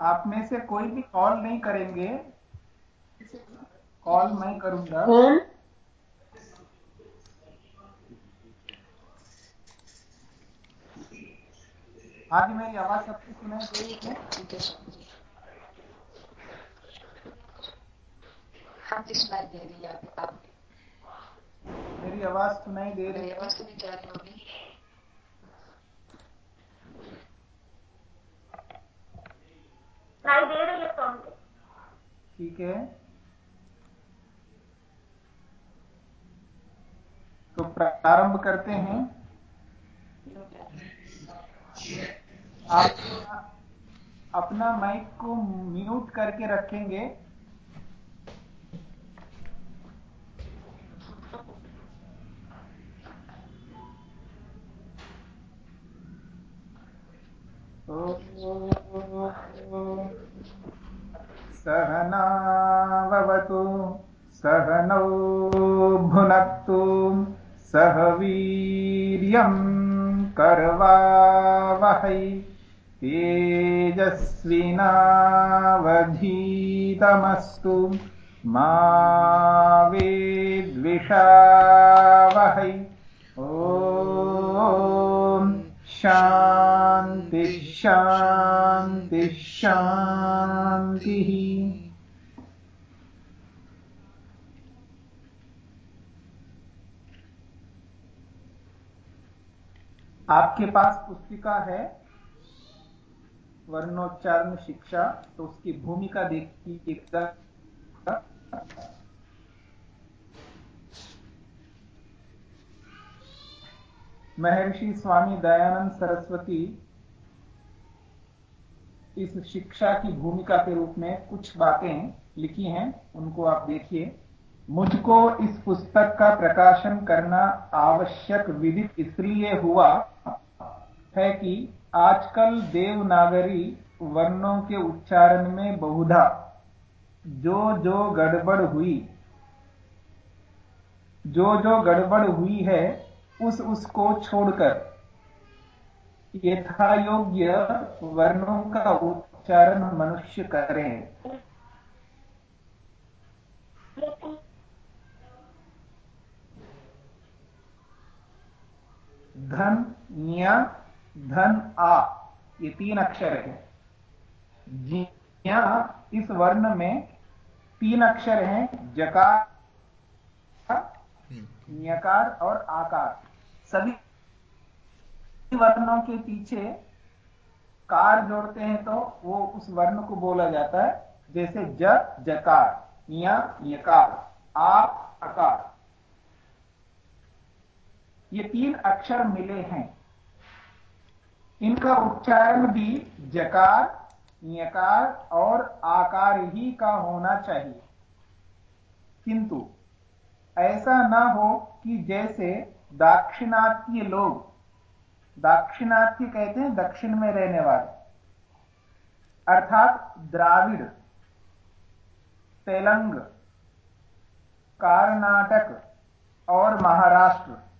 आप में से कोई भी कॉल नहीं करेंगे। कॉल मैं करूँगा। कौन? आज मेरी आवाज़ सबको सुनाई दे रही है? ठीक है हाँ जी सुनाई दे रही है मेरी आवाज़ सुनाई दे रही है। आवाज़ तो जा रही होगी। है स्वामी को ठीक है। तो प्रारंभ करते हैं। आप अपना माइक को म्यूट करके रखेंगे। सहनावतु सहनौ भुनक्तु सह वीर्यम् करवावहै तेजस्विनावधीतमस्तु मा वेद्विषावहै। शान्ति शान्ति शान्तिः आपके पास पुस्तिका है वर्णोच्चारण शिक्षा तो उसकी भूमिका देखिएगा महर्षि स्वामी दयानंद सरस्वती इस शिक्षा की भूमिका के रूप में कुछ बातें लिखी हैं, उनको आप देखिए। मुझको इस पुस्तक का प्रकाशन करना आवश्यक विदित इसलिए हुआ है कि आजकल देवनागरी वर्णों के उच्चारण में बहुधा जो जो गड़बड़ हुई, जो जो गड़बड़ हुई है उस उसको छोड़कर। यथा योग्य वर्णों का उच्चारण मनुष्य करें। धन न्या धन आ ये तीन अक्षर है। जिया इस वर्ण में तीन अक्षर हैं जकार न्यकार और आकार। सभी वर्णों के पीछे कार जोड़ते हैं तो वो उस वर्ण को बोला जाता है, जैसे ज, जकार न्या न्यकार आ अकार। ये तीन अक्षर मिले हैं। इनका उच्चारण भी जकार न्यकार और आकार ही का होना चाहिए। किंतु ऐसा ना हो कि जैसे दाक्षिणात्य लोग। दाक्षिणात्य कहते हैं दक्षिण में रहने वाले। अर्थात द्राविड़, तेलंग, कर्नाटक और महाराष्ट्र।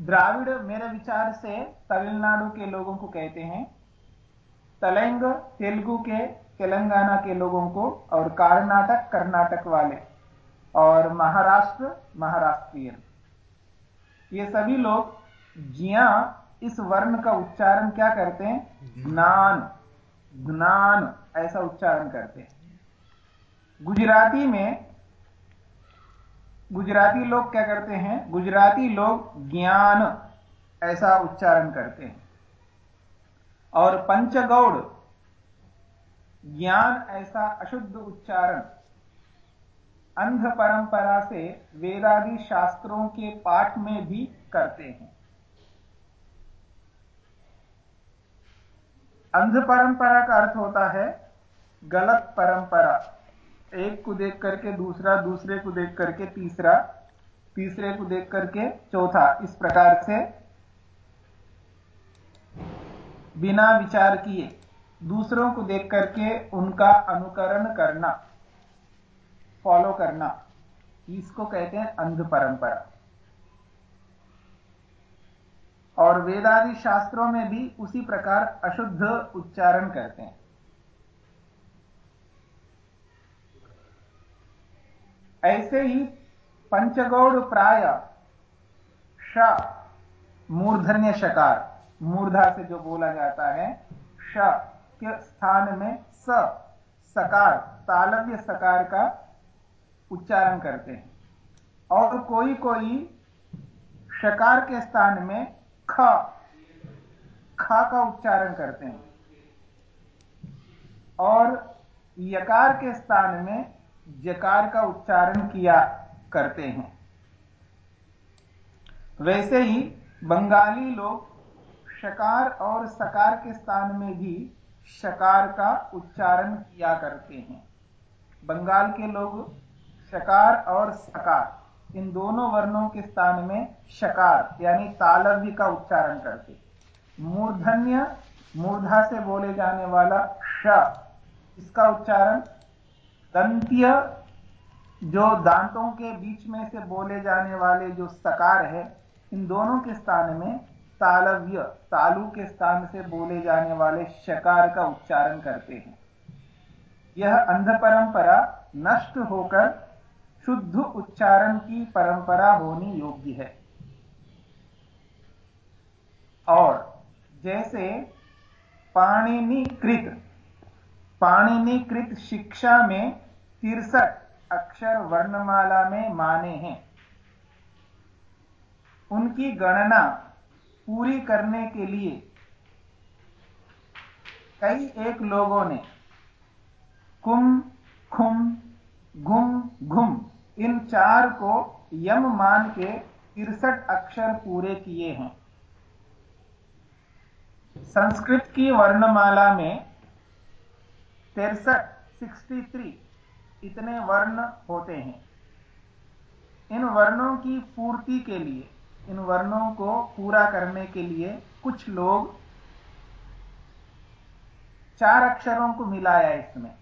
द्राविड़ मेरे विचार से तमिलनाडु के लोगों को कहते हैं, तलंग, तेलुगु के, तेलंगाना के लोगों को, और कर्नाटक कर्नाटक वाले। और महाराष्ट्र, महाराष्ट्रियन। ये सभी लोग जिया इस वर्ण का उच्चारण क्या करते हैं? ज्ञान ज्ञान ऐसा उच्चारण करते हैं। गुजराती में गुजराती लोग क्या करते हैं? गुजराती लोग ज्ञान ऐसा उच्चारण करते हैं। और पंचगौड़, ज्ञान ऐसा अशुद्ध उच्चारण अंध परंपरा से वेदादि शास्त्रों के पाठ में भी करते हैं। अंध परंपरा का अर्थ होता है गलत परंपरा। एक को देख करके दूसरा, दूसरे को देख करके तीसरा, तीसरे को देख करके चौथा। इस प्रकार से बिना विचार किए दूसरों को देख करके उनका अनुकरण करना। फॉलो करना। इसको कहते हैं अंध परंपरा और वेदादि शास्त्रों में भी उसी प्रकार अशुद्ध उच्चारण करते हैं। ऐसे ही पंचगौड़ प्राय श मूर्धन्य शकार मूर्धा से जो बोला जाता है, श के स्थान में स, सकार, तालव्य सकार का उच्चारण करते हैं। और कोई कोई शकार के स्थान में ख ख का उच्चारण करते हैं। और यकार के स्थान में जकार का उच्चारण किया करते हैं। वैसे ही बंगाली लोग शकार और सकार के स्थान में भी शकार का उच्चारण किया करते हैं। बंगाल के लोग शकार और सकार। इन दोनों वर्णों के स्थान में शकार, यानी तालव्य का उच्चारण करते। मूर्धन्य, मूर्धा से बोले जाने वाला श, इसका उच्चारण दंत्य, जो दांतों के बीच में से बोले जाने वाले जो सकार है, इन दोनों के स्थान में तालव्य, तालु के स्थान से बोले जाने वाले शकार का उच्चारण करते हैं। यह अंध परंपरा नष्ट होकर शुद्ध उच्चारण की परंपरा होनी योग्य है। और जैसे पाणिनिकृत पाणिनिकृत शिक्षा में तिरसठ अक्षर वर्णमाला में माने हैं। उनकी गणना पूरी करने के लिए कई एक लोगों ने कुम, खुम, गुम, घुम इन चार को यम मान के तिरसठ अक्षर पूरे किए हैं। संस्कृत की वर्णमाला में तिरसठ सिक्सटी थ्री इतने वर्ण होते हैं। इन वर्णों की पूर्ति के लिए, इन वर्णों को पूरा करने के लिए कुछ लोग चार अक्षरों को मिलाया इसमें।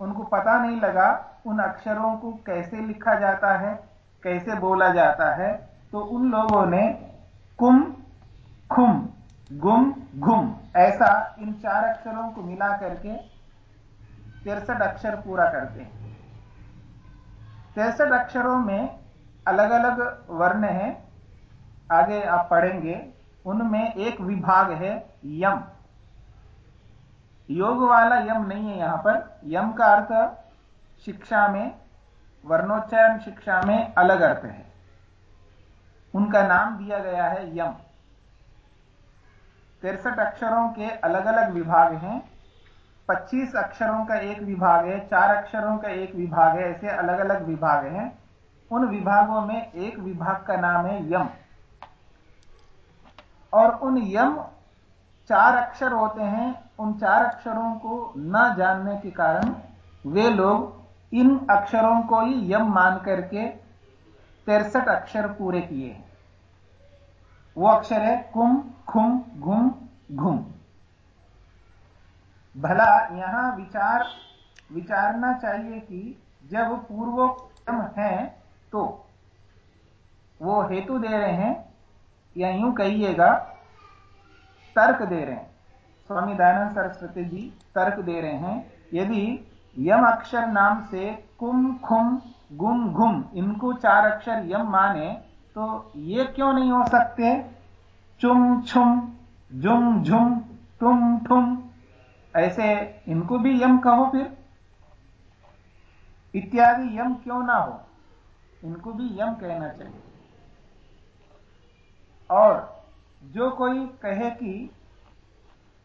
उनको पता नहीं लगा उन अक्षरों को कैसे लिखा जाता है, कैसे बोला जाता है तो उन लोगों ने कुम, खुम, गुम, घुम, ऐसा इन चार अक्षरों को मिला करके तिरसठ अक्षर पूरा करते हैं। तिरसठ अक्षरों में अलग अलग वर्ण हैं, आगे आप पढ़ेंगे, उनमें एक विभाग है यम। योग वाला यम नहीं है यहाँ पर, यम का अर्थ शिक्षा में, वर्णोच्चारण शिक्षा में अलग अर्थ है। उनका नाम दिया गया है यम। तिरसठ अक्षरों के अलग अलग विभाग हैं। 25 अक्षरों का एक विभाग है, चार अक्षरों का एक विभाग है, ऐसे अलग अलग विभाग हैं। उन विभागों में एक विभाग का नाम है यम। और उन यम चार अक्षर होते हैं, उन चार अक्षरों को न जानने के कारण वे लोग इन अक्षरों को ही यम मान करके तिरसठ अक्षर पूरे किए हैं। वो अक्षर है कुम, खुम, घुम घुम। भला यहाँ विचार, विचारना चाहिए कि जब पूर्वोक्तम है तो वो हेतु दे रहे हैं या यूँ कहिएगा, तर्क दे रहे हैं। स्वामी दयानंद सरस्वती जी तर्क दे रहे हैं। यदि यम अक्षर नाम से कुम, खुम, गुम, घुम, इनको चार अक्षर यम माने तो ये क्यों नहीं हो सकते? चुम, छुम, जुम, झुम, टुम, ठुम। ऐसे इनको भी यम कहो फिर। इत्यादि यम क्यों ना हो? इनको भी यम कहना चाहिए। और जो कोई कहे कि,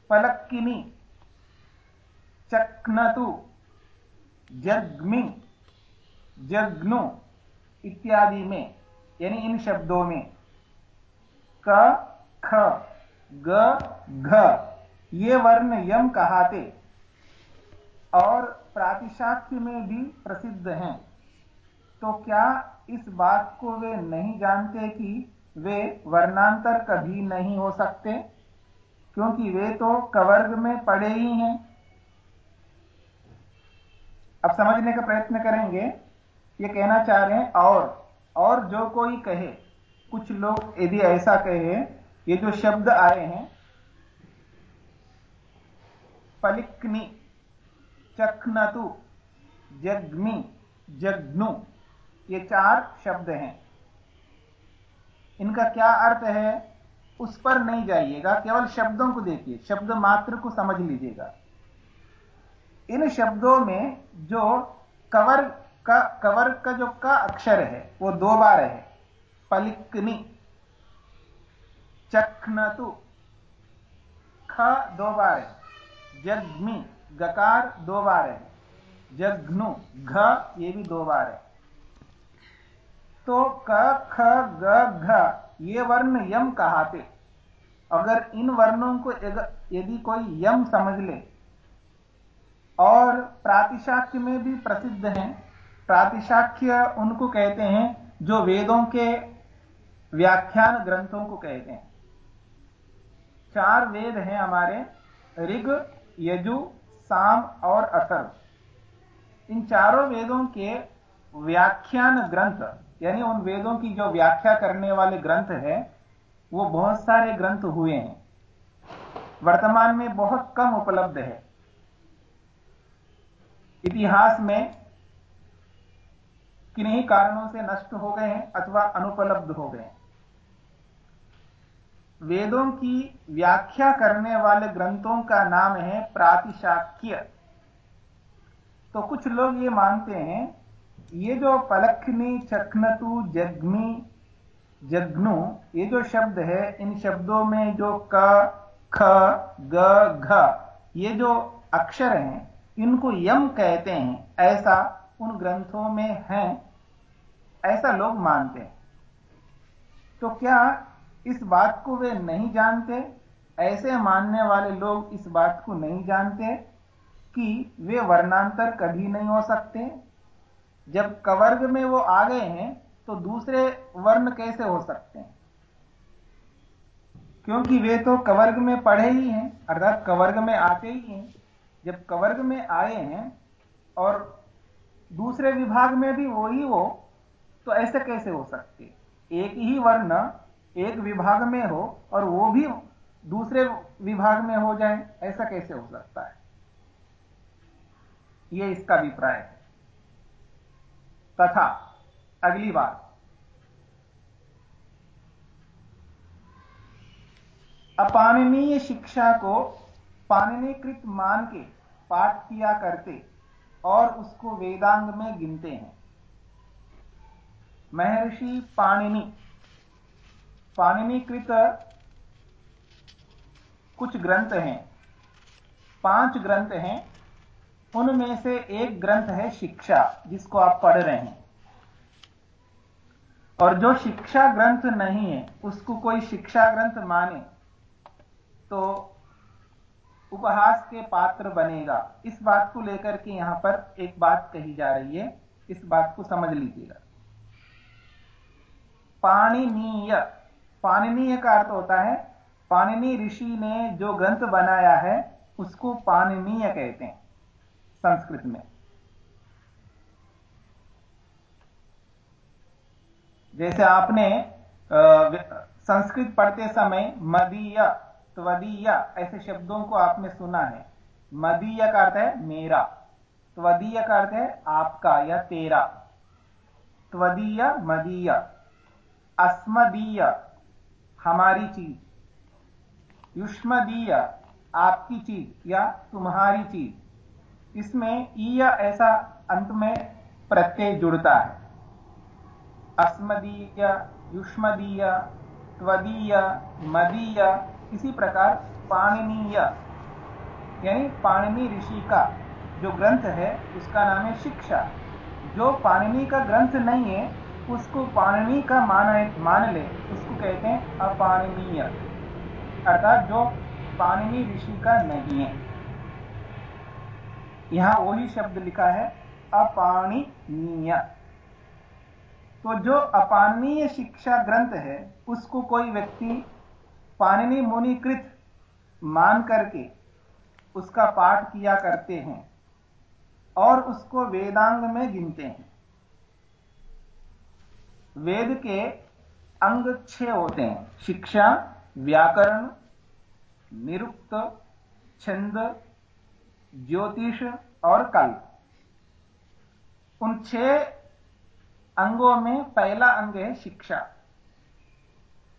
पलक्किनी, चक्नतु जग्मि, जग्नु इत्यादि में, यानी इन शब्दों में, क, ख, ग, घ, ये वर्ण यम कहाते और प्रातिशाख्य में भी प्रसिद्ध हैं। तो क्या इस बात को वे नहीं जानते कि वे वर्णांतर कभी नहीं हो सकते? क्योंकि वे तो कवर्ग में पड़े ही हैं। अब समझने का प्रयत्न करेंगे, ये कहना चाह रहे हैं, और और जो कोई कहे, कुछ लोग यदि ऐसा कहे, ये जो शब्द आए हैं पलिक्नि चखनतु जग्नि, जग्नु, ये चार शब्द हैं। इनका क्या अर्थ है? उस पर नहीं जाइएगा, केवल शब्दों को देखिए, शब्द मात्र को समझ लीजिएगा। इन शब्दों में जो कवर का कवर का जो का अक्षर है, वो दो बार है। पलिकनी, चखनतु, ख दो बार है। जग्मी, गकार दो बार है। जघ्नु घ, ये भी दो बार है। तो क, ख, ग, घ, ये वर्ण यम कहाते। अगर इन वर्णों को यदि कोई यम समझ ले और प्रातिशाख्य में भी प्रसिद्ध हैं। प्रातिशाख्य उनको कहते हैं, जो वेदों के व्याख्यान ग्रंथों को कहते हैं। चार वेद हैं हमारे, ऋग, यजु, साम और अथर्व इन चारों वेदों के व्याख्यान ग्रंथ, यानी उन वेदों की जो व्याख्या करने वाले ग्रंथ है, वो बहुत सारे ग्रंथ हुए हैं। वर्तमान में बहुत कम उपलब्ध है। इतिहास में किन्हीं कारणों से नष्ट हो गए हैं अथवा अनुपलब्ध हो गए वेदों की व्याख्या करने वाले ग्रंथों का नाम है प्रातिशाख्य तो कुछ लोग ये मानते हैं, ये जो पलखनी, चखनतु जग्मी जग्नु, ये जो शब्द है, इन शब्दों में जो क, ख, ग, घ, ये जो अक्षर हैं इनको यम कहते हैं, ऐसा उन ग्रंथों में है, ऐसा लोग मानते हैं। तो क्या इस बात को वे नहीं जानते? ऐसे मानने वाले लोग इस बात को नहीं जानते कि वे वर्णांतर कभी नहीं हो सकते? जब कवर्ग में वो आ गए हैं तो दूसरे वर्ण कैसे हो सकते हैं? क्योंकि वे तो कवर्ग में पढ़े ही हैं, अर्थात कवर्ग में आते ही हैं। जब कवर्ग में आए हैं और दूसरे विभाग में भी वही हो तो ऐसे कैसे हो सकते? एक ही वर्ण एक विभाग में हो और वो भी दूसरे विभाग में हो जाए, ऐसा कैसे हो सकता है? यह इसका अभिप्राय है। तथा अगली बात। अपाननीय शिक्षा को पाननीकृत मान के पाठ किया करते और उसको वेदांग में गिनते हैं। महर्षि पाणिनि। पाणिनिकृत कुछ ग्रंथ हैं। पाँच ग्रंथ हैं। उनमें से एक ग्रंथ है शिक्षा, जिसको आप पढ़ रहे हैं। और जो शिक्षा ग्रंथ नहीं है, उसको कोई शिक्षा ग्रंथ माने तो उपहास के पात्र बनेगा। इस बात को लेकर के यहाँ पर एक बात कही जा रही है। इस बात को समझ लीजिएगा। पाणिनीय। पाणिनीय का अर्थ होता है, पाणिनी ऋषि ने जो ग्रंथ बनाया है, उसको पाणिनीय कहते हैं संस्कृत में। जैसे आपने संस्कृत पढ़ते समय मदीय त्वदीय, ऐसे शब्दों को आपने सुना है। मदीय का अर्थ है मेरा। त्वदीय का अर्थ है आपका या तेरा। त्वदीय, मदीय। अस्मदीय, हमारी चीज़। युष्मदीय, आपकी चीज़ या तुम्हारी चीज़। इसमें ईय ऐसा अंत में प्रत्यय जुड़ता है। अस्मदीय, युष्मदीय, त्वदीय, मदीय इसी प्रकार पाणनीय, यानी पाणनी ऋषि का जो ग्रंथ है, उसका नाम है शिक्षा। जो पाणनी का ग्रंथ नहीं है, उसको पाणनी का मान मान ले। उसको कहते हैं अपाणनीय। अर्थात जो पाणनी ऋषि का नहीं है। यहाँ वही शब्द लिखा है, अपाणनीय। तो जो अपाणनीय शिक्षा ग्रंथ है, उसको कोई व्यक्ति पाणिनि मुनिकृत मान करके उसका पाठ किया करते हैं और उसको वेदांग में गिनते हैं। वेद के अंग छह होते हैं। शिक्षा, व्याकरण, निरुक्त, छंद, ज्योतिष और कल्प उन छह अंगों में पहला अंग है शिक्षा।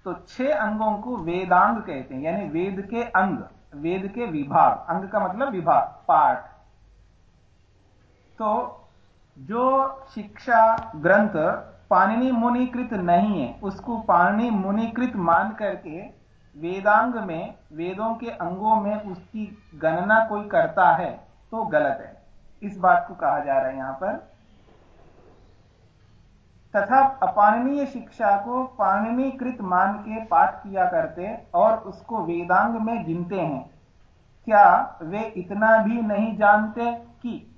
तो छह अंगों को वेदांग कहते हैं, यानी वेद के अंग, वेद के विभाग। अंग का मतलब विभाग, पाठ। तो जो शिक्षा ग्रंथ पाणिनि मुनिकृत नहीं है, उसको पाणिनि मुनिकृत मान करके वेदांग में, वेदों के अंगों में उसकी गणना कोई करता है तो गलत है। इस बात को कहा जा रहा है यहाँ पर। तथा अपाणनीय शिक्षा को पाणनीकृत मान के पाठ किया करते और उसको वेदांग में गिनते हैं। क्या वे इतना भी नहीं जानते कि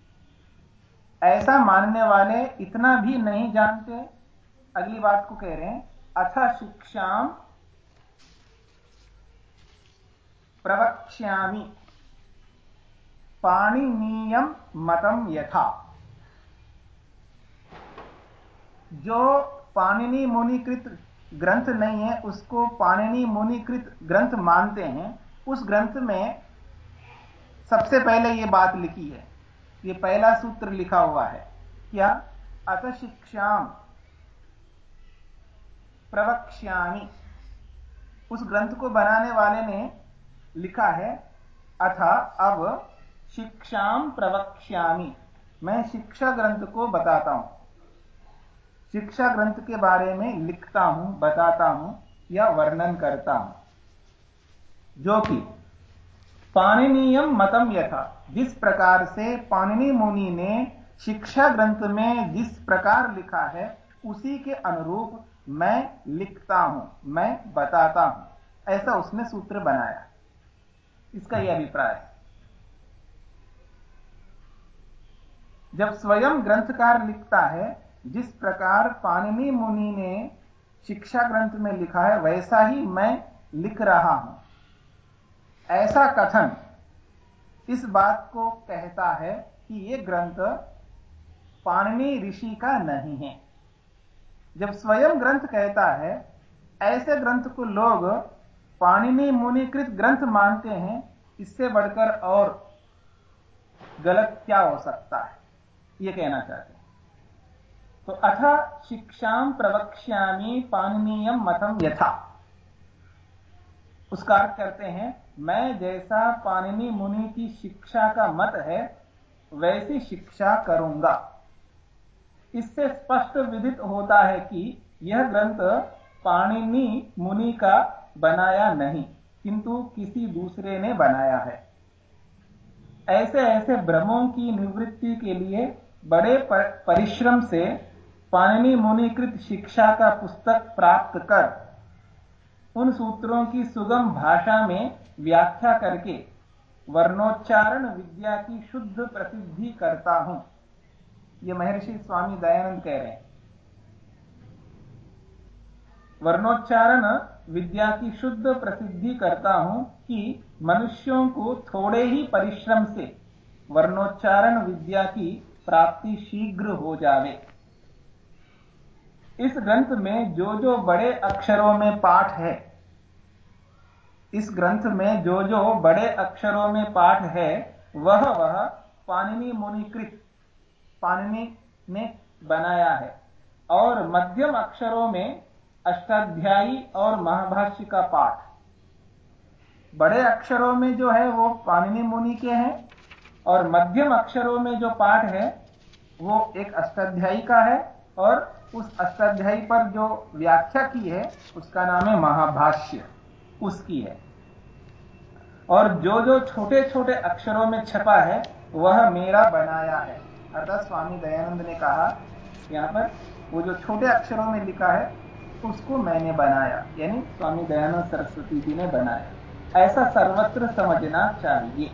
ऐसा मानने वाले इतना भी नहीं जानते? अगली बात को कह रहे हैं। अथ शिक्षा प्रवक्ष्यामि। पाणिनीयम मतम यथा। जो पाणिनी मुनिकृत ग्रंथ नहीं है, उसको पाणिनी मुनिकृत ग्रंथ मानते हैं। उस ग्रंथ में सबसे पहले यह बात लिखी है। यह पहला सूत्र लिखा हुआ है। क्या? अत शिक्षाम प्रवक्ष्यामी। उस ग्रंथ को बनाने वाले ने लिखा है, अथा अब शिक्षाम प्रवक्ष्यामी। मैं शिक्षा ग्रंथ को बताता हूँ। शिक्षा ग्रंथ के बारे में लिखता हूँ, बताता हूँ या वर्णन करता हूँ। जो कि पाणनीयम मतम यथा। जिस प्रकार से पाणिनी मुनि ने शिक्षा ग्रंथ में जिस प्रकार लिखा है, उसी के अनुरूप मैं लिखता हूँ, मैं बताता हूँ। ऐसा उसने सूत्र बनाया। इसका यह अभिप्राय है। जब स्वयं ग्रंथकार लिखता है जिस प्रकार पाणिनी मुनि ने शिक्षा ग्रंथ में लिखा है, वैसा ही मैं लिख रहा हूँ। ऐसा कथन इस बात को कहता है कि यह ग्रंथ पाणिनी ऋषि का नहीं है। जब स्वयं ग्रंथ कहता है, ऐसे ग्रंथ को लोग पाणिनी मुनिकृत ग्रंथ मानते हैं, इससे बढ़कर और गलत क्या हो सकता है? यह कहना चाहते हैं। तो अथ शिक्षा प्रवक्ष्यामी पाणनीय मतम यथा। उसका अर्थ करते हैं, मैं जैसा पाणिनी मुनि की शिक्षा का मत है, वैसी शिक्षा करूँगा। इससे स्पष्ट विदित होता है कि यह ग्रंथ पाणिनी मुनि का बनाया नहीं, किंतु किसी दूसरे ने बनाया है। ऐसे ऐसे भ्रमों की निवृत्ति के लिए बड़े परिश्रम से पाणिनि मुनिकृत शिक्षा का पुस्तक प्राप्त कर उन सूत्रों की सुगम भाषा में व्याख्या करके वर्णोच्चारण विद्या की शुद्ध प्रसिद्धि करता हूँ। यह महर्षि स्वामी दयानंद कह रहे हैं। वर्णोच्चारण विद्या की शुद्ध प्रसिद्धि करता हूँ कि मनुष्यों को थोड़े ही परिश्रम से वर्णोच्चारण विद्या की प्राप्ति शीघ्र हो जावे। इस ग्रंथ में जो जो बड़े अक्षरों में पाठ है, इस ग्रंथ में जो जो बड़े अक्षरों में पाठ है, वह वह पाणिनि मुनिकृत, पाणिनि ने बनाया है। और मध्यम अक्षरों में अष्टाध्यायी और महाभाष्य का पाठ। बड़े अक्षरों में जो है वो पाणिनि मुनि के हैं, और मध्यम अक्षरों में जो पाठ है, वो एक अष्टाध्यायी का है, और उस अष्टाध्यायी पर जो व्याख्या की है, उसका नाम है महाभाष्य। उसकी है। और जो जो छोटे छोटे अक्षरों में छपा है, वह मेरा बनाया है। अर्थात स्वामी दयानंद ने कहा, यहाँ पर वो जो छोटे अक्षरों में लिखा है, उसको मैंने बनाया। यानी स्वामी दयानंद सरस्वती जी ने बनाया। ऐसा सर्वत्र समझना चाहिए।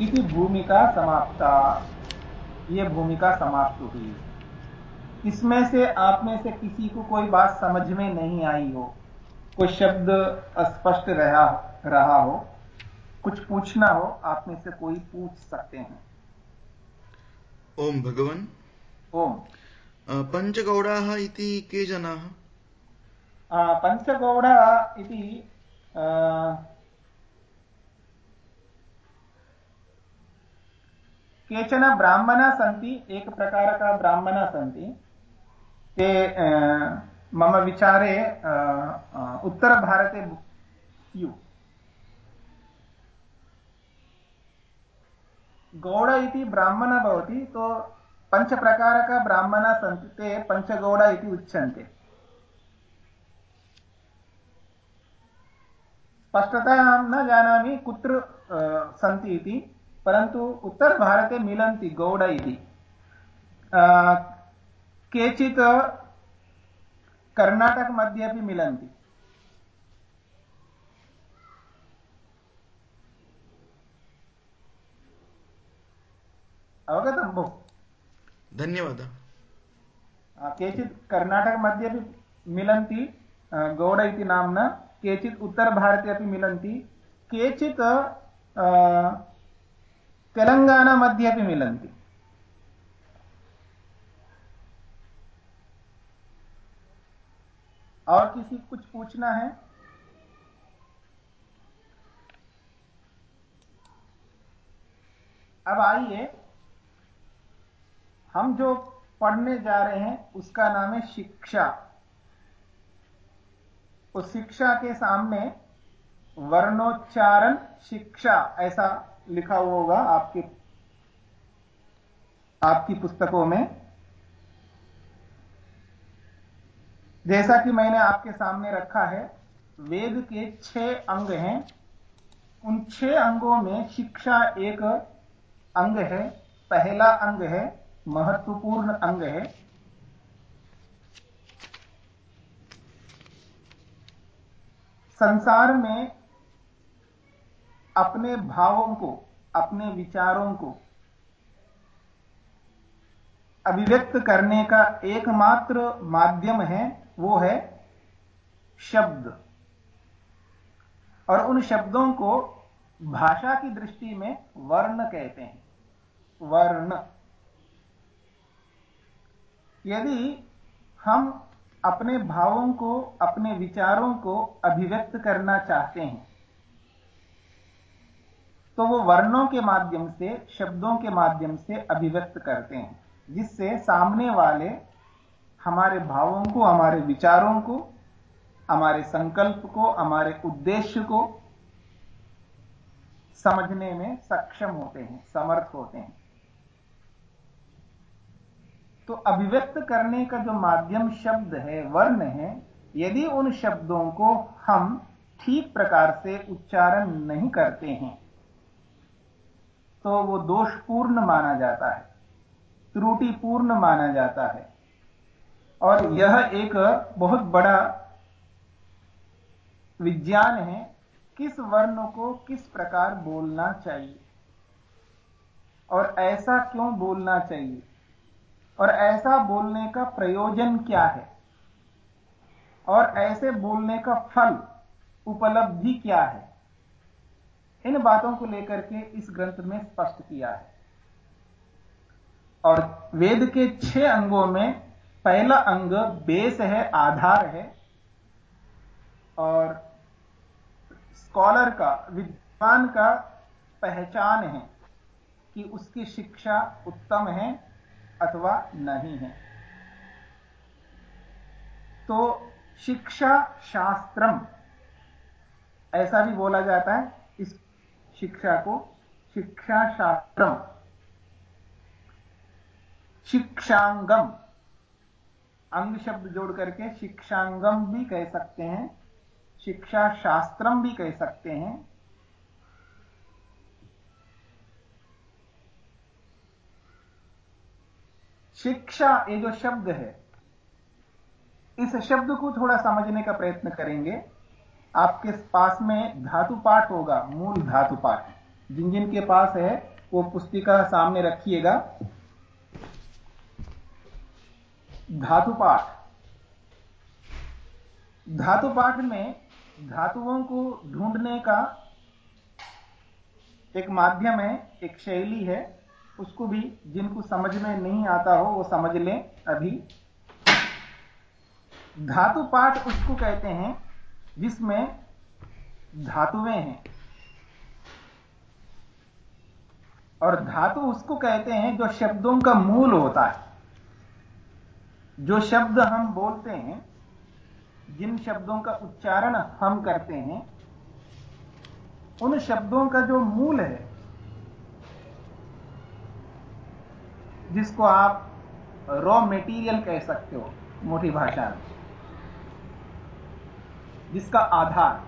इसी भूमिका समाप्ता। ये भूमिका समाप्त हुई। इसमें से आप में से किसी को कोई बात समझ में नहीं आई हो कोई शब्द अस्पष्ट रहा रहा हो कुछ पूछना हो आप में से कोई पूछ सकते हैं। ओम भगवान। ओम। पञ्चगौडाः इति के जनाः? पञ्चगौड इति केचन ब्राह्मणा सन्ति एकप्रकारका ब्राह्मणा सन्ति। ते मम विचारे उत्तरभारते स्युः गौड इति ब्राह्मण भवति तो पञ्चप्रकारकब्राह्मणाः सन्ति, ते पञ्चगौड इति उच्यन्ते। स्पष्टतः अहं न जानामि कुत्र सन्ति इति, परन्तु उत्तरभारते मिलन्ति गौड केचित् कर्णाटकमध्ये अपि मिलन्ति। अवगतं भो? धन्यवादः। केचित् कर्णाटकमध्ये अपि मिलन्ति गौड इति नाम्ना। केचित् उत्तरभारते अपि मिलन्ति। केचित् तेलङ्गानामध्ये अपि मिलन्ति। और किसी कुछ पूछना है? अब आइए, हम जो पढ़ने जा रहे हैं, उसका नाम है शिक्षा। उस शिक्षा के सामने वर्णोच्चारण शिक्षा, ऐसा लिखा हुआ होगा आपके, आपकी पुस्तकों में। जैसा कि मैंने आपके सामने रखा है, वेद के छह अंग हैं। उन छह अंगों में शिक्षा एक अंग है, पहला अंग है, महत्वपूर्ण अंग है। संसार में अपने भावों को, अपने विचारों को अभिव्यक्त करने का एकमात्र माध्यम है वो है शब्द। और उन शब्दों को भाषा की दृष्टि में वर्ण कहते हैं। वर्ण। यदि हम अपने भावों को, अपने विचारों को अभिव्यक्त करना चाहते हैं तो वो वर्णों के माध्यम से, शब्दों के माध्यम से अभिव्यक्त करते हैं, जिससे सामने वाले हमारे भावों को, हमारे विचारों को, हमारे संकल्प को, हमारे उद्देश्य को समझने में सक्षम होते हैं, समर्थ होते हैं। तो अभिव्यक्त करने का जो माध्यम शब्द है, वर्ण है, यदि उन शब्दों को हम ठीक प्रकार से उच्चारण नहीं करते हैं तो वो दोषपूर्ण माना जाता है, त्रुटिपूर्ण माना जाता है। और यह एक बहुत बड़ा विज्ञान है, किस वर्ण को किस प्रकार बोलना चाहिए? और ऐसा क्यों बोलना चाहिए? और ऐसा बोलने का प्रयोजन क्या है? और ऐसे बोलने का फल उपलब्धि क्या है? इन बातों को लेकर के इस ग्रंथ में स्पष्ट किया है। और वेद के छह अंगों में पहला अंग बेस है, आधार है। और स्कॉलर का, विद्वान का पहचान है कि उसकी शिक्षा उत्तम है अथवा नहीं है। तो शिक्षा शास्त्रम, ऐसा भी बोला जाता है, इस शिक्षा को शिक्षा शास्त्रम। शिक्षांगम। अंग शब्द जोड़ करके शिक्षांगम भी कह सकते हैं शिक्षा शास्त्रम भी कह सकते हैं। शिक्षा ये जो शब्द है, इस शब्द को थोड़ा समझने का प्रयत्न करेंगे। आपके पास में धातु पाठ होगा, मूल धातु पाठ। जिन जिन के पास है, वो पुस्तिका सामने रखिएगा। धातु पाठ धातु पाठ में धातुओं को ढूँढने का एक माध्यम है, एक शैली है, उसको भी जिनको समझ में नहीं आता हो, वो समझ लें अभी। धातु पाठ उसको कहते हैं, जिसमें धातुएँ हैं। और धातु उसको कहते हैं जो शब्दों का मूल होता है। जो शब्द हम बोलते हैं, जिन शब्दों का उच्चारण हम करते हैं, उन शब्दों का जो मूल है, जिसको आप रॉ मेटीरियल कह सकते हो, मोटी भाषा में, जिसका आधार,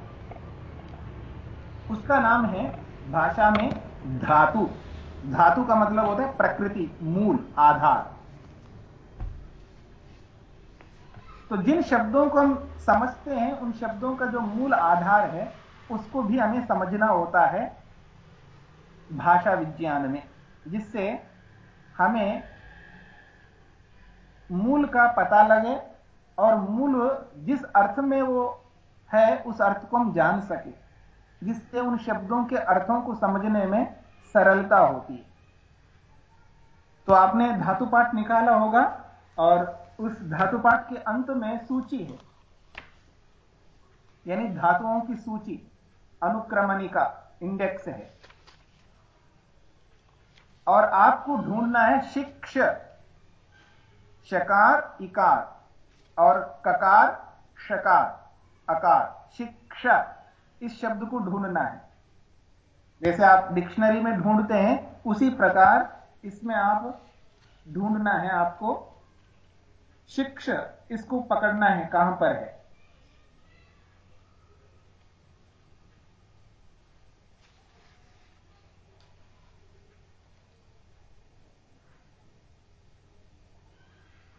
उसका नाम है भाषा में धातु। धातु का मतलब होता है प्रकृति, मूल, आधार। तो जिन शब्दों को हम समझते हैं, उन शब्दों का जो मूल आधार है, उसको भी हमें समझना होता है भाषा विज्ञान में, जिससे हमें मूल का पता लगे और मूल जिस अर्थ में वो है, उस अर्थ को हम जान सके, जिससे उन शब्दों के अर्थों को समझने में सरलता होती है। तो आपने धातु पाठ निकाला होगा और उस धातु पाठ के अंत में सूची है। यानी धातुओं की सूची, अनुक्रमणिका इंडेक्स है। और आपको ढूंढना है शिक्ष, शकार, इकार, और ककार, शकार, अकार। शिक्षा, इस शब्द को ढूंढना है। जैसे आप डिक्शनरी में ढूंढते हैं, उसी प्रकार इसमें आप ढूंढना है आपको शिक्ष इसको पकड़ना है, कहाँ पर है?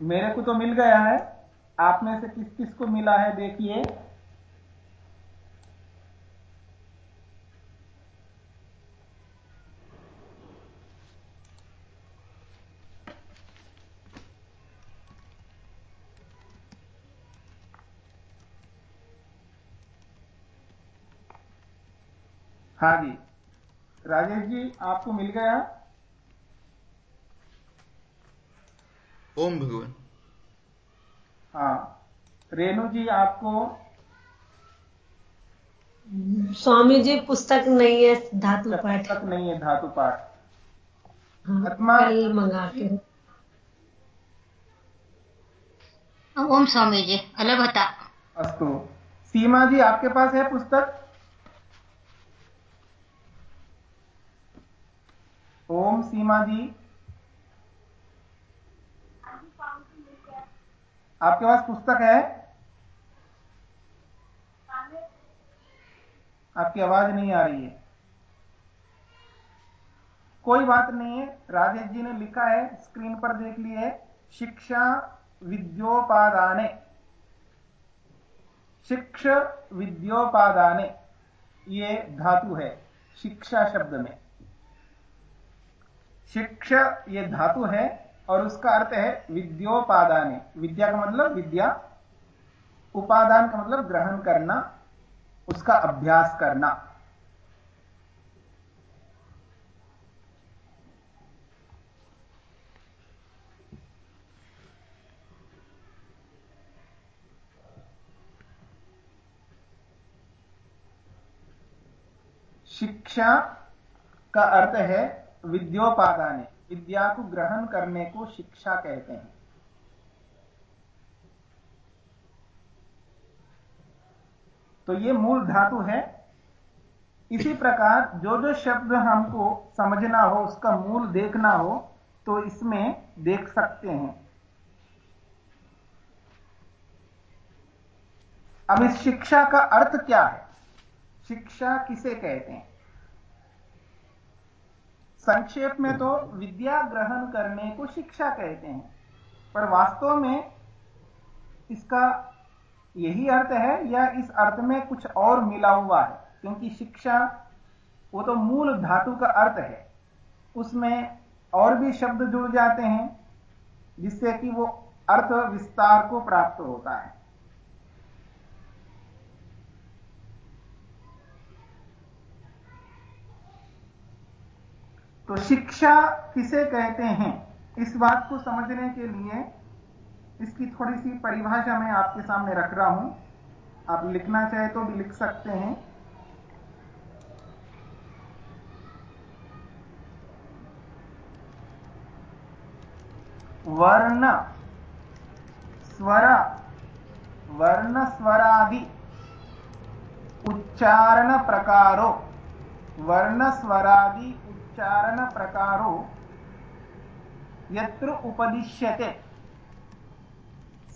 मेरे को तो मिल गया है। आप में से किस किस को मिला है, देखिए। हाँ जी। राजेश जी आपको मिल गया? ओम भगवान। हाँ। रेणु जी आपको? स्वामी जी पुस्तक नहीं है धातु पाठ। पुस्तक नहीं है धातु पाठ। हाँ, आत्मा- कल मंगा के। ओम स्वामी जी अलभता अस्तु। सीमा जी आपके पास है पुस्तक? ओम सीमा जी। आपके पास पुस्तक है? आपकी आवाज़ नहीं आ रही है। कोई बात नहीं है। राजेश जी ने लिखा है, स्क्रीन पर देख लिए। शिक्षा विद्योपादाने। शिक्ष विद्योपादाने, ये धातु है, शिक्षा शब्द में। शिक्ष ये धातु है और उसका अर्थ है विद्योपादाने। विद्या का मतलब विद्या, उपादान का मतलब ग्रहण करना, उसका अभ्यास करना। शिक्षा का अर्थ है विद्योपादाने विद्या को ग्रहण करने को शिक्षा कहते हैं। तो ये मूल धातु है। इसी प्रकार जो जो शब्द हमको समझना हो, उसका मूल देखना हो तो इसमें देख सकते हैं। अब इस शिक्षा का अर्थ क्या है? शिक्षा किसे कहते हैं? संक्षेप में तो विद्या ग्रहण करने को शिक्षा कहते हैं। पर वास्तव में इसका यही अर्थ है या इस अर्थ में कुछ और मिला हुआ है? क्योंकि शिक्षा वो तो मूल धातु का अर्थ है। उसमें और भी शब्द जुड़ जाते हैं, जिससे कि वो अर्थ विस्तार को प्राप्त होता है। तो शिक्षा किसे कहते हैं? इस बात को समझने के लिए इसकी थोड़ी सी परिभाषा मैं आपके सामने रख रहा हूँ। आप लिखना चाहे तो भी लिख सकते हैं। वर्ण, स्वर, वर्ण स्वरादि, उच्चारण प्रकारो। वर्ण स्वरादि उच्चारण प्रकारो यत्र उपदिश्यते।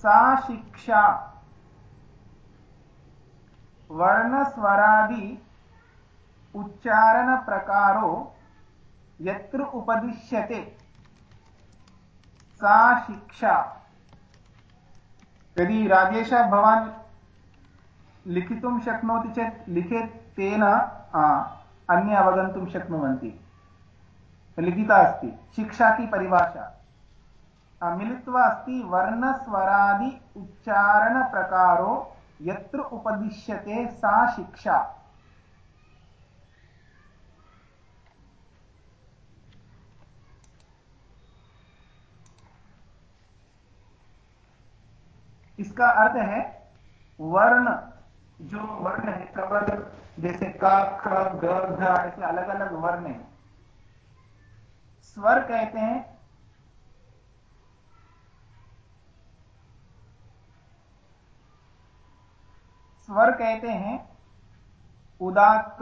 सा शिक्षा। वर्ण स्वरादि उच्चारण प्रकारो यत्र उपदिश्यते। सा शिक्षा। यदि राजेश भवान् लिखितुं शक्नोति चेत् लिखेत् तेन अन्ये अवगन्तुं शक्नुवन्ति। लिखिता अस्ति। शिक्षा की परिभाषा। मिलित्वा अस्ति, वर्णस्वरादि उच्चारणप्रकारो यत्र उपदिश्यते सा शिक्षा। इसका अर्थ है, वर्ण, जो वर्ण है कवर जैसे क ख ग ऐसे अलग अलग वर्ण है। स्वर कहते हैं। स्वर कहते हैं, उदात्त,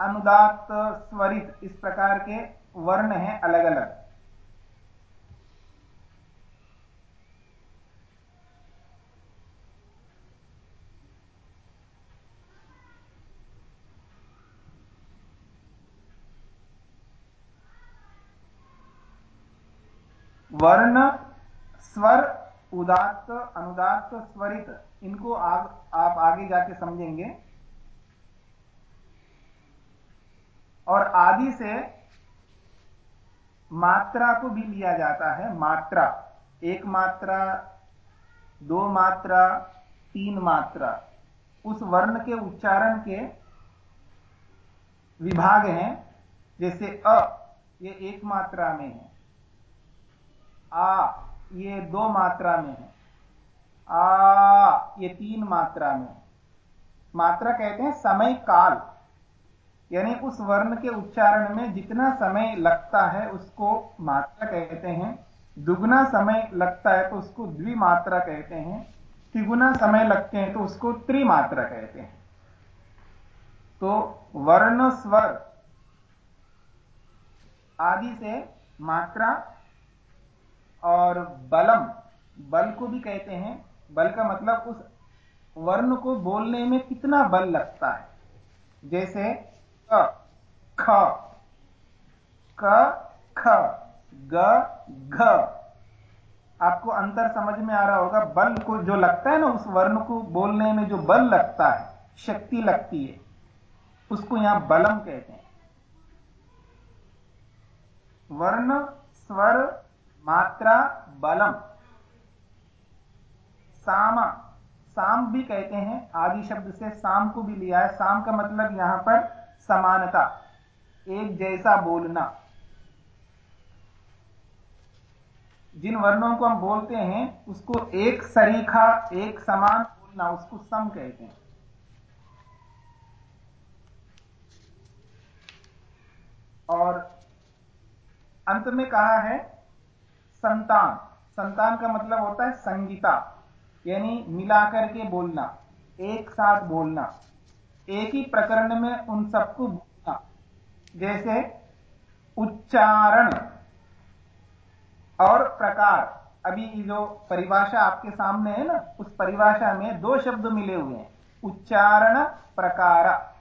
अनुदात्त, स्वरित, इस प्रकार के वर्ण हैं अलग अलग वर्ण स्वर उदात्त अनुदात्त स्वरित इनको आग, आप आगे जाके समझेंगे। और आदि से मात्रा को भी लिया जाता है मात्रा। एक मात्रा दो मात्रा तीन मात्रा। उस वर्ण के उच्चारण के विभाग हैं जैसे अ ये एक मात्रा में है। आ, ये दो मात्रा में है। आ, ये तीन मात्रा में मात्रा कहते हैं समय काल। यानी उस वर्ण के उच्चारण में जितना समय लगता है उसको मात्रा कहते हैं। दुगुना समय लगता है तो उसको द्विमात्रा कहते हैं। तिगुना समय लगते हैं तो उसको त्रिमात्रा कहते हैं। तो वर्ण स्वर आदि से मात्रा और बलम, बल को भी कहते हैं। बल का मतलब उस वर्ण को बोलने में कितना बल लगता है। जैसे क, ख क, ख, ग, घ। आपको अंतर समझ में आ रहा होगा, बल को जो लगता है ना, उस वर्ण को बोलने में जो बल लगता है, शक्ति लगती है, उसको यहाँ बलम कहते हैं। वर्ण, स्वर मात्रा बलम। सामा। साम भी कहते हैं, आदि शब्द से साम को भी लिया है। साम का मतलब यहाँ पर समानता, एक जैसा बोलना। जिन वर्णों को हम बोलते हैं, उसको एक सरीखा, एक समान बोलना, उसको सम कहते हैं। और अंत में कहा है संतान। संतान का मतलब होता है संगीता, यानी मिलाकर के बोलना, एक साथ बोलना, एक ही प्रकरण में उन सबको बोलना। जैसे उच्चारण और प्रकार। अभी जो परिभाषा आपके सामने है ना, उस परिभाषा में दो शब्द मिले हुए हैं। उच्चारण, प्रकार।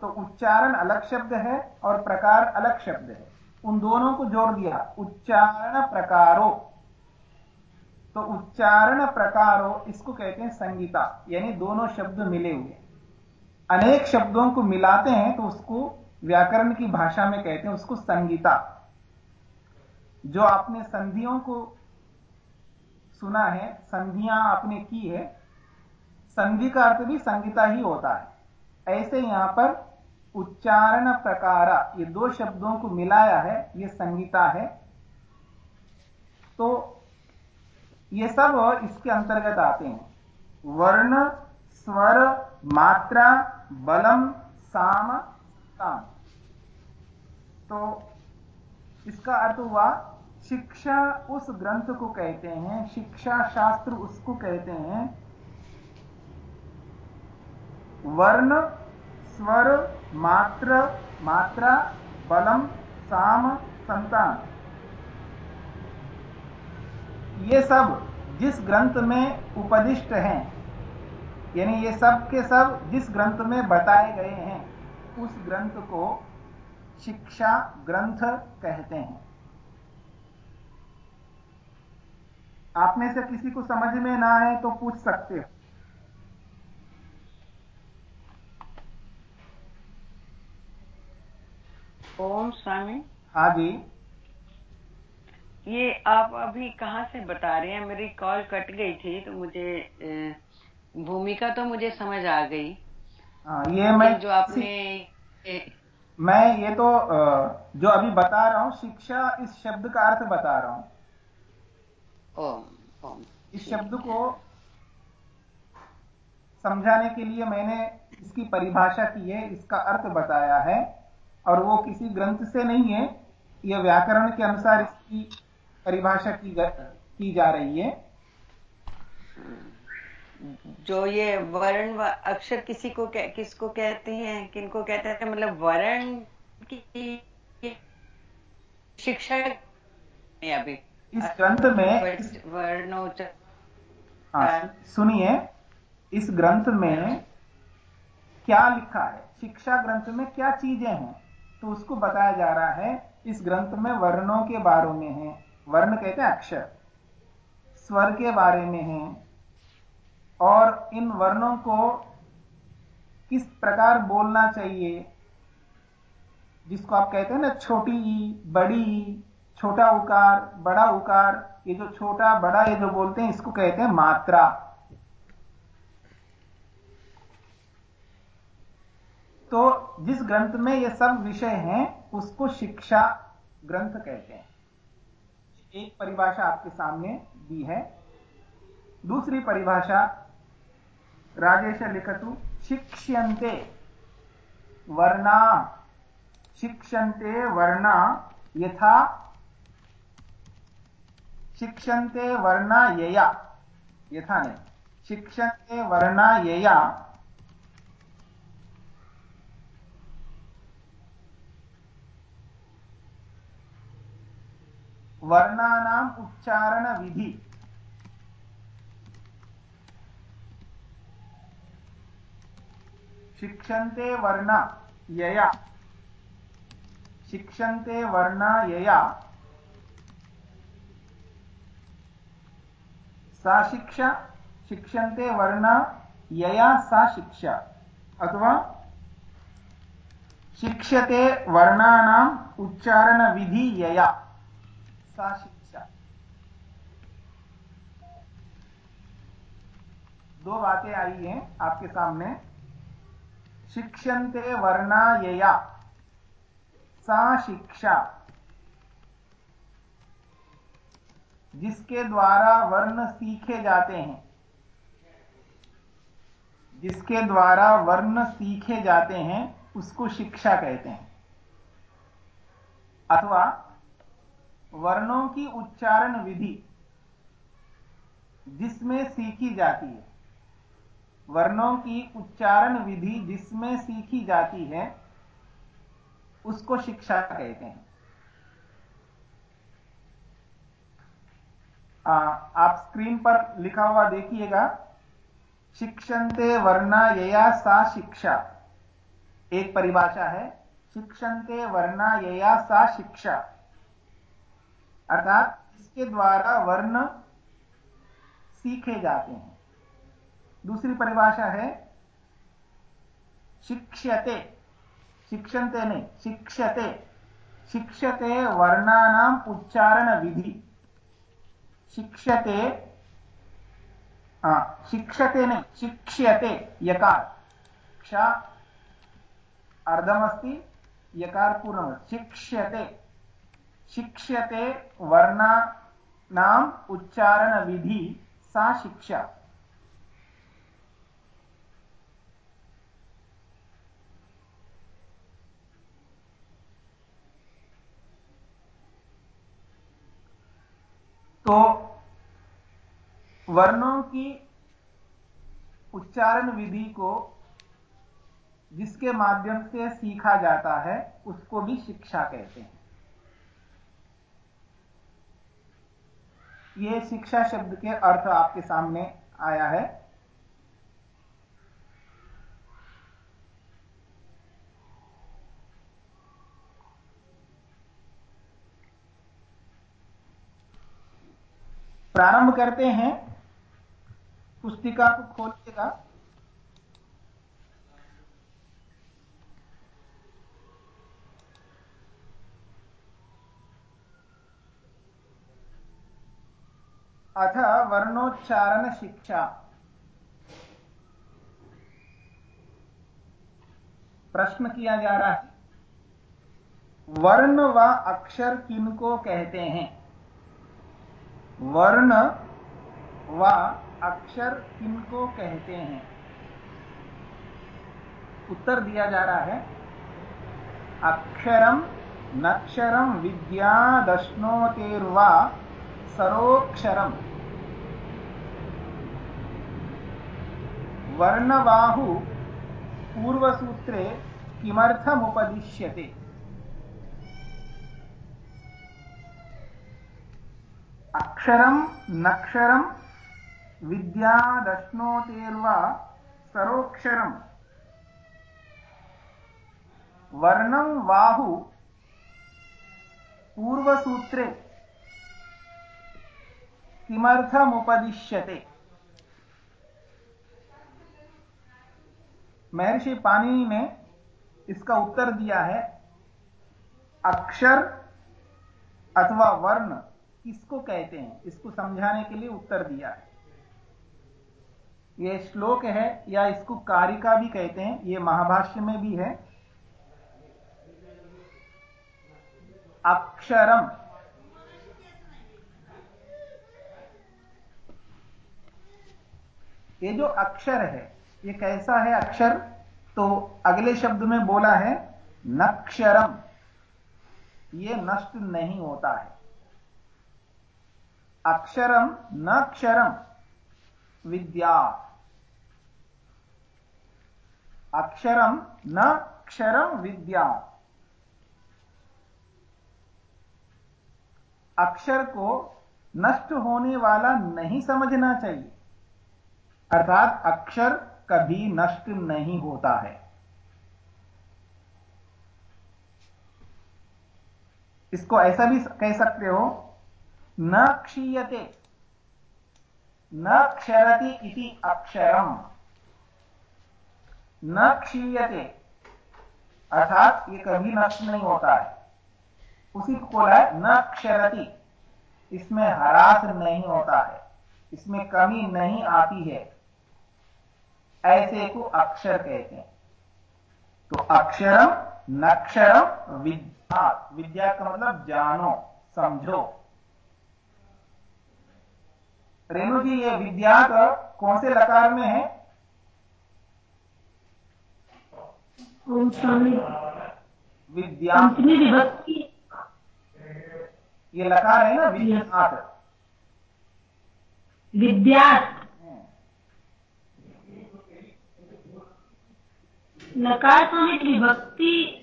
तो उच्चारण अलग शब्द है और प्रकार अलग शब्द है। उन दोनों को जोड़ दिया। उच्चारण प्रकारो। तो उच्चारण प्रकारो, इसको कहते हैं संगीता। यानी दोनों शब्द मिले हुए अनेक शब्दों को मिलाते हैं तो उसको व्याकरण की भाषा में कहते हैं, उसको संगीता। जो आपने संधियों को सुना है, संधियाँ आपने की है, संधि का अर्थ भी संगीता ही होता है। ऐसे यहाँ पर उच्चारण प्रकार, ये दो शब्दों को मिलाया है, ये संगीता है। तो ये सब इसके अंतर्गत आते हैं। वर्ण, स्वर, मात्रा, बलम, साम, काम। तो इसका अर्थ हुआ, शिक्षा उस ग्रंथ को कहते हैं, शिक्षा शास्त्र उसको कहते हैं। वर्ण स्वर, मात्र, मात्रा, बलम, साम, संतान। ये सब जिस ग्रंथ में उपदिष्ट हैं, यानी ये सब के सब जिस ग्रंथ में बताए गए हैं, उस ग्रंथ को शिक्षा ग्रंथ कहते हैं। आप में से किसी को समझ में ना आए तो पूछ सकते हो। ओम स्वामी। हाँ जी। ये आप अभी कहाँ से बता रहे हैं? मेरी कॉल कट गई थी तो मुझे भूमिका तो मुझे समझ आ गई। हाँ ये मैं जो आपने ए, मैं ये तो जो अभी बता रहा हूँ शिक्षा इस शब्द का अर्थ बता रहा हूँ। ओम ओम। इस शब्द को समझाने के लिए मैंने इसकी परिभाषा की है इसका अर्थ बताया है। और वो किसी ग्रंथ से नहीं है। यह व्याकरण के अनुसार इसकी परिभाषा की, की जा रही है। जो ये वर्ण व अक्षर किसी को कह, किसको कहते हैं किनको कहते हैं मतलब वर्ण की शिक्षा अभी। इस ग्रंथ में वर्णोच्चार हाँ, सुनिए। इस ग्रंथ में क्या लिखा है? शिक्षा ग्रंथ में क्या चीज़ें हैं? तो उसको बताया जा रहा है, इस ग्रंथ में वर्णों के बारे में है। वर्ण कहते हैं अक्षर। स्वर के बारे में है। और इन वर्णों को किस प्रकार बोलना चाहिए, जिसको आप कहते हैं ना, छोटी ई, बड़ी ई, छोटा उकार, बड़ा उकार, ये जो छोटा, बड़ा ये जो बोलते हैं, इसको कहते हैं मात्रा। तो जिस ग्रंथ में ये सब विषय हैं, उसको शिक्षा ग्रंथ कहते हैं। एक परिभाषा आपके सामने दी है। दूसरी परिभाषा, राजेश लिखतु, शिक्ष्यन्ते वर्णा। शिक्षन्ते वर्णा यथा। शिक्षन्ते वर्णा यया। यथा नहीं। शिक्षन्ते वर्णा यया। वर्णानाम उच्चारण विधि। शिक्षन्ते वर्णा, यया। शिक्षन्ते वर्णा, यया। सा शिक्षा, शिक्षन्ते वर्णा, यया सा शिक्षा। अथवा शिक्ष्यते वर्णानाम उच्चारण विधि, यया। शिक्षा दो बातें आई हैं आपके सामने। शिक्षन्ते वर्णा यया सा शिक्षा जिसके द्वारा वर्ण सीखे जाते हैं। जिसके द्वारा वर्ण सीखे जाते हैं, उसको शिक्षा कहते हैं। अथवा वर्णों की उच्चारण विधि जिसमें सीखी जाती है। वर्णों की उच्चारण विधि जिसमें सीखी जाती है उसको शिक्षा कहते हैं। आ, आप स्क्रीन पर लिखा हुआ देखिएगा शिक्षन्ते वर्णा यया सा शिक्षा। एक परिभाषा है शिक्षन्ते वर्णा यया सा शिक्षा। अर्थात इसके द्वारा वर्ण सीखे जाते हैं। दूसरी परिभाषा है, शिक्ष्यते। शिक्षन्ते नहीं, शिक्ष्यते। शिक्षते वर्णानाम उच्चारण विधि। शिक्षते शिक्षते नहीं, शिक्ष्यते, यकार। क्ष, अर्धमस्ति, यकार पूर्णमस्ति। शिक्ष्यते। शिक्ष्यते वर्णा नाम उच्चारण विधि, सा शिक्षा। तो वर्णों की उच्चारण विधि को जिसके माध्यम से सीखा जाता है, उसको भी शिक्षा कहते हैं। ये शिक्षा शब्द के अर्थ आपके सामने आया है। प्रारंभ करते हैं। पुस्तिका को खोलिएगा। अथ वर्णोच्चारण शिक्षा प्रश्न किया जा रहा है। वर्ण व अक्षर किनको कहते हैं? वर्ण व अक्षर किनको कहते हैं? उत्तर दिया जा रहा है। अक्षरम नक्षरम विद्या दश्नोतेर्वा सरोक्षरम। वर्णबाहु पूर्वसूत्रे किमर्थमुपदिश्यते? अक्षरं नक्षरं विद्यादश्नोतेर्वा सरोक्षरम्। वर्णं बाहु पूर्वसूत्रे किमर्थमुपदिश्यते? महर्षि पाणिनि ने इसका उत्तर दिया है, अक्षर अथवा वर्ण किसको कहते हैं? इसको समझाने के लिए उत्तर दिया है। यह श्लोक है, या इसको कारिका भी कहते हैं यह महाभाष्य में भी है। अक्षरम। ये जो अक्षर है, ये कैसा है अक्षर? तो अगले शब्द में बोला है, नक्षरम। ये नष्ट नहीं होता है। अक्षरम न क्षरम विद्या। अक्षरम न क्षरम विद्या। अक्षर को नष्ट होने वाला नहीं समझना चाहिए। अर्थात अक्षर कभी नष्ट नहीं होता है। इसको ऐसा भी कह सकते हो, न क्षीयते, न क्षरति अक्षरम। न क्षीयते, अर्थात ये कभी नष्ट नहीं होता है। उसी को बोला है न क्षरति। इसमें हरास नहीं होता है। इसमें कमी नहीं आती है। ऐसे को अक्षर कहते हैं। तो अक्षरम नक्षरम विद्या। विद्या का मतलब जानो समझो। रेणु जी ये विद्या का कौन से लकार में है? विद्या। ये लकार है ना विद्यात विद्यात स्वामी विभक्ति?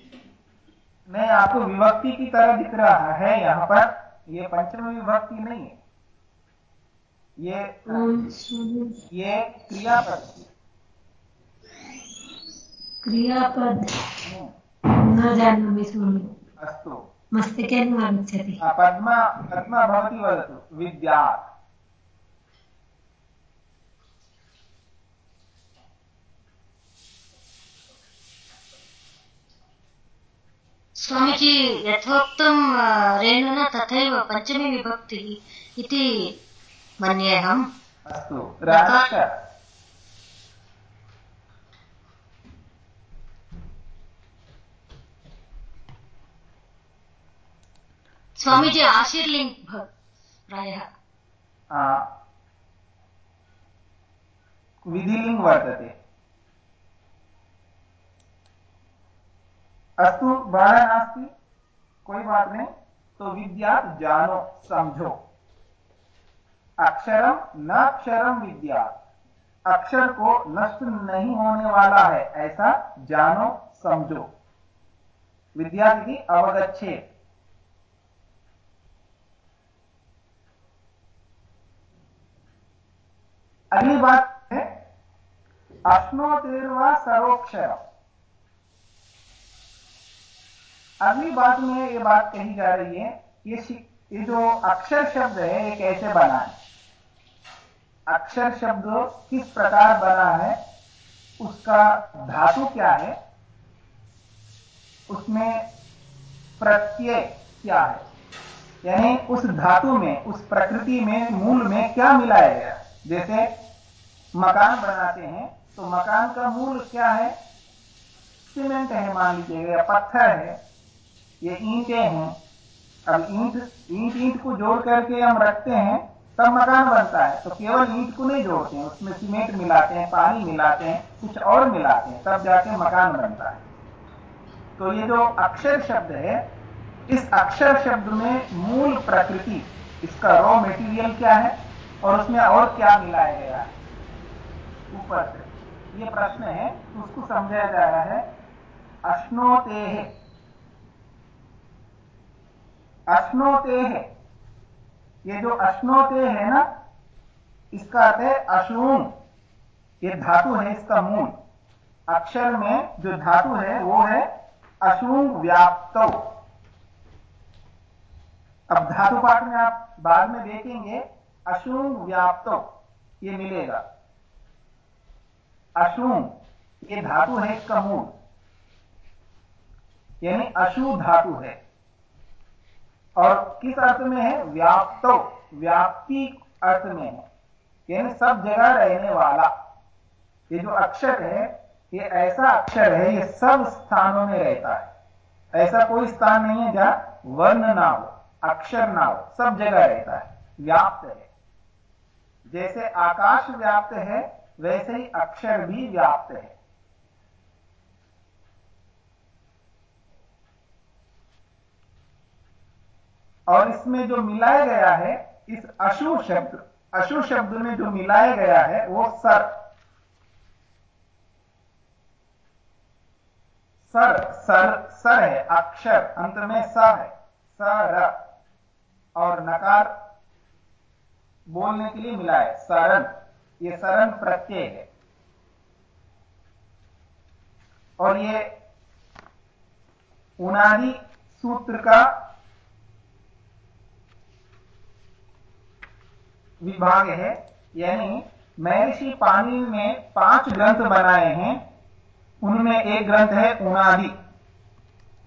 नहीं आपको विभक्ति की तरह दिख रहा है यहाँ पर। ये पंचम विभक्ति नहीं है। ये ये क्रियापद। क्रियापद। हम्म, न जानामि स्वामी। अस्तु। मस्तके न आगच्छति पद्मा पद्मा भवती वदतु। विद्यात् स्वामीजी यथोक्तं रेणुना तथैव पञ्चमी विभक्तिः इति मन्येऽहम् अस्तु स्वामीजी आशीर्लिङ्ग् भ- प्रायः विधिलिङ्ग् वर्तते अस्तु बाधा नास्ति कोई बात नहीं। तो विद्या जानो, समझो। अक्षरम, न अक्षरम विद्या। अक्षर को नष्ट नहीं होने वाला है, ऐसा जानो, समझो। विद्यार्थी अवगछे। अगली बात है, अश्नोतिर्वा सरोक्षर अगली बात में ये बात कही जा रही है, ये ये जो अक्षर शब्द है, ये कैसे बना है? अक्षर शब्द किस प्रकार बना है? उसका धातु क्या है? उसमें प्रत्यय क्या है? यानी उस धातु में, उस प्रकृति में, मूल में क्या मिलाया गया? जैसे मकान बनाते हैं तो मकान का मूल क्या है? सीमेंट है, मान लीजिए, या पत्थर है। ये ईंटें हैं। अब ईंट ईंट ईंट को जोड़ करके हम रखते हैं, तब मकान बनता है। तो केवल ईंट को नहीं जोड़ते हैं, उसमें सीमेंट मिलाते हैं, पानी मिलाते हैं, कुछ और मिलाते हैं, तब जाके मकान बनता है। तो ये जो अक्षर शब्द है, इस अक्षर शब्द में मूल प्रकृति, इसका रॉ मेटीरियल क्या है, और उसमें और क्या मिलाया गया है? ऊपर से। ये प्रश्न है, उसको समझाया जा रहा है, अश्नोते। अश्नोते है। ये जो अश्नोते है ना, इसका अर्थ है अशूम ये धातु है इसका मूल। अक्षर में जो धातु है, वो है अशूम व्याप्त। अब धातु पाठ में आप बाद में देखेंगे अशूम व्याप्त, ये मिलेगा। अशूम ये धातु है इसका मूल। यानी अशु धातु है। और किस अर्थ में है? व्याप्त। व्याप्ति अर्थ में है। यानी सब जगह रहने वाला। ये जो अक्षर है, ये ऐसा अक्षर है, ये सब स्थानों में रहता है। ऐसा कोई स्थान नहीं है जहाँ वर्ण ना हो, अक्षर ना हो, सब जगह रहता है। व्याप्त है। जैसे आकाश व्याप्त है, वैसे ही अक्षर भी व्याप्त है। और इसमें जो मिलाया गया है, इस अशु शब्द अशु शब्द में जो मिलाया गया है, वो सर। सर सर सर है, अक्षर, अंत में स है। सर, और नकार बोलने के लिए मिला है सरन ये सरन प्रत्यय है। और ये उनादि सूत्र का विभाग है, यानी महर्षि पानी में पाँच ग्रंथ बनाए हैं। उनमें एक ग्रंथ है उनादि।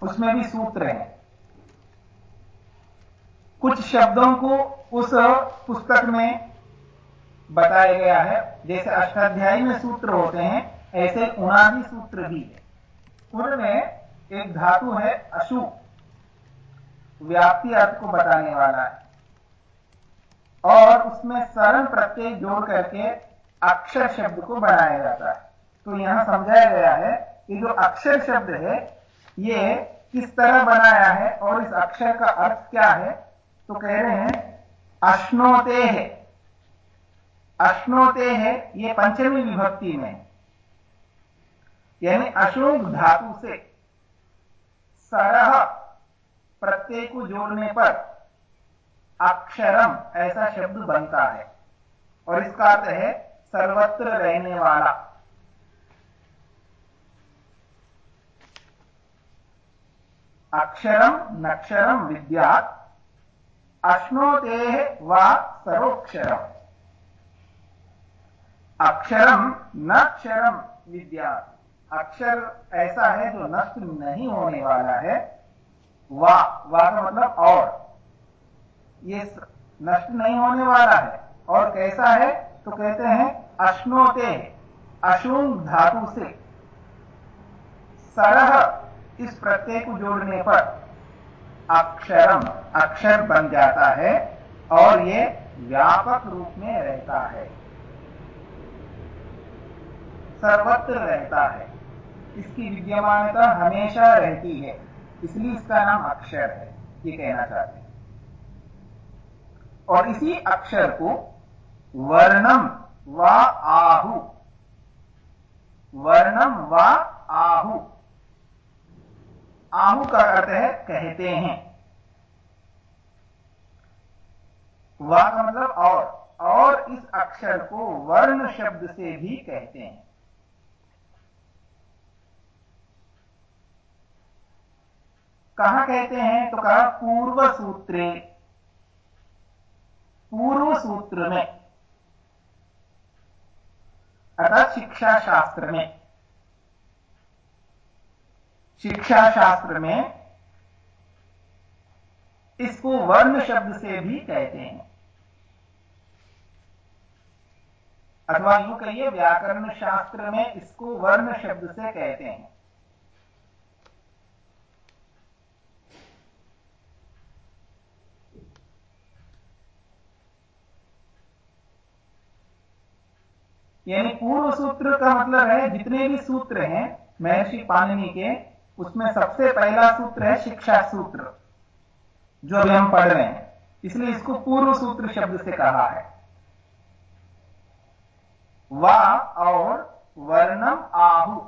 उसमें भी सूत्र है। कुछ शब्दों को उस पुस्तक में बताया गया है। जैसे अष्टाध्यायी में सूत्र होते हैं, ऐसे उनादि सूत्र भी है। उनमें एक धातु है अशु। व्याप्ति अर्थ को बताने वाला है। और उसमें सरल प्रत्यय जोड़ करके अक्षर शब्द को बनाया जाता है। तो यहाँ समझाया गया है कि जो अक्षर शब्द है, ये किस तरह बनाया है और इस अक्षर का अर्थ क्या है? तो कह रहे हैं, अश्नोते है। अश्नोते है, ये पंचमी विभक्ति में। यानी अशोक धातु से सरह प्रत्यय को जोड़ने पर अक्षरम ऐसा शब्द बनता है। और इसका अर्थ है सर्वत्र रहने वाला। अक्षरम, नक्षरम, विद्या, अश्नोते व सरोक्षरम अक्षरम, नक्षरम, विद्या। अक्षर ऐसा है जो नष्ट नहीं होने वाला है। वा वा का मतलब और। ये नष्ट नहीं होने वाला है। और कैसा है? तो कहते हैं, अश्नोते, अशुंग धातु से। सरह इस प्रत्यय को जोड़ने पर अक्षरम, अक्षर बन जाता है और ये व्यापक रूप में रहता है। सर्वत्र रहता है। इसकी विद्यमानता हमेशा रहती है। इसलिए इसका नाम अक्षर है। ये कहना चाहते हैं। और इसी अक्षर को वर्णम व आहु। वर्णम व आहु। आहु का अर्थ है कहते हैं। वा का मतलब और। और इस अक्षर को वर्ण शब्द से भी कहते हैं। कहा कहते हैं? तो कहा पूर्व सूत्रे पूर्व सूत्र में अर्थात शिक्षा शास्त्र में शिक्षा शास्त्र में इसको वर्ण शब्द से भी कहते हैं। अथवा यूँ कहिए व्याकरण शास्त्र में इसको वर्ण शब्द से कहते हैं। यानी पूर्व सूत्र का मतलब है, जितने भी सूत्र हैं, महर्षि पाणिनि के, उसमें सबसे पहला सूत्र है शिक्षा सूत्र, जो अभी हम पढ़ रहे हैं। इसलिए इसको पूर्व सूत्र शब्द से कहा है। वा और वर्णम आहु।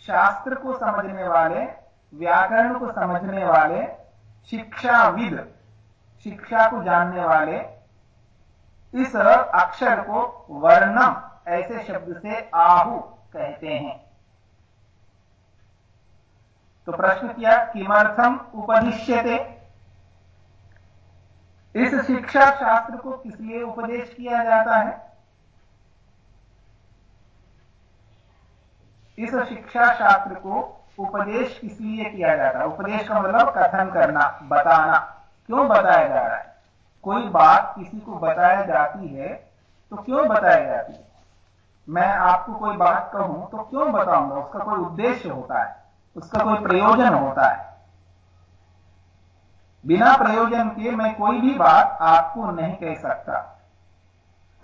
शास्त्र को समझने वाले, व्याकरण को समझने वाले, शिक्षाविद, शिक्षा को जानने वाले इस अक्षर को वर्णम, ऐसे शब्द से आहु कहते हैं। तो प्रश्न किया, किमर्थम उपदिश्यते? इस शिक्षा शास्त्र को किस लिए उपदेश किया जाता है? इस शिक्षा शास्त्र को उपदेश किस लिए किया जाता है? उपदेश का मतलब कथन करना, बताना। क्यों बताया जा रहा है? कोई बात किसी को बताया जाती है तो क्यों बताई जाती है? मैं आपको कोई बात कहूँ तो क्यों बताऊँगा? उसका कोई उद्देश्य होता है, उसका कोई प्रयोजन होता है। बिना प्रयोजन के मैं कोई भी बात आपको नहीं कह सकता।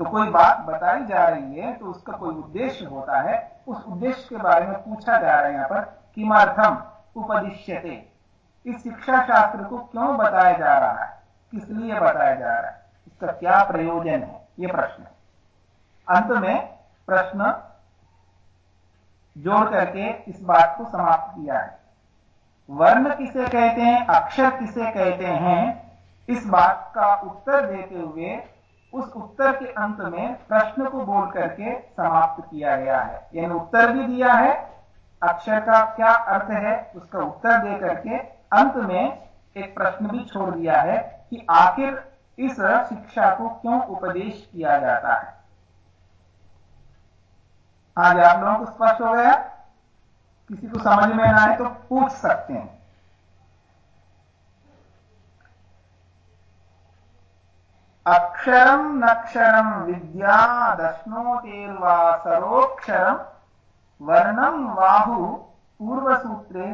तो कोई बात बताई जा रही है तो उसका कोई उद्देश्य होता है, उस उद्देश्य के बारे में पूछा जा रहा है यहाँ पर, किमार्थम उपदिश्यते। इस शिक्षा शास्त्र को क्यों बताया जा रहा है? किस लिए बताया जा रहा है। इसका क्या प्रयोजन है? यह प्रश्न है। अंत में प्रश्न जोड़ करके इस बात को समाप्त किया है। वर्ण किसे कहते हैं, अक्षर किसे कहते हैं, इस बात का उत्तर देते हुए उस उत्तर के अंत में प्रश्न को बोल करके समाप्त किया गया है। यानी उत्तर भी दिया है, अक्षर का क्या अर्थ है, उसका उत्तर दे करके अंत में एक प्रश्न भी छोड़ दिया है। कि आखिर इस शिक्षा को क्यों उपदेश किया जाता है? आज आप लोगों को स्पष्ट हो गया? किसी को समझ में ना आए तो पूछ सकते हैं। अक्षरम नक्षरम विद्या दश्नोतेर्वा सरोक्षरम वर्णम वाहु पूर्व सूत्रे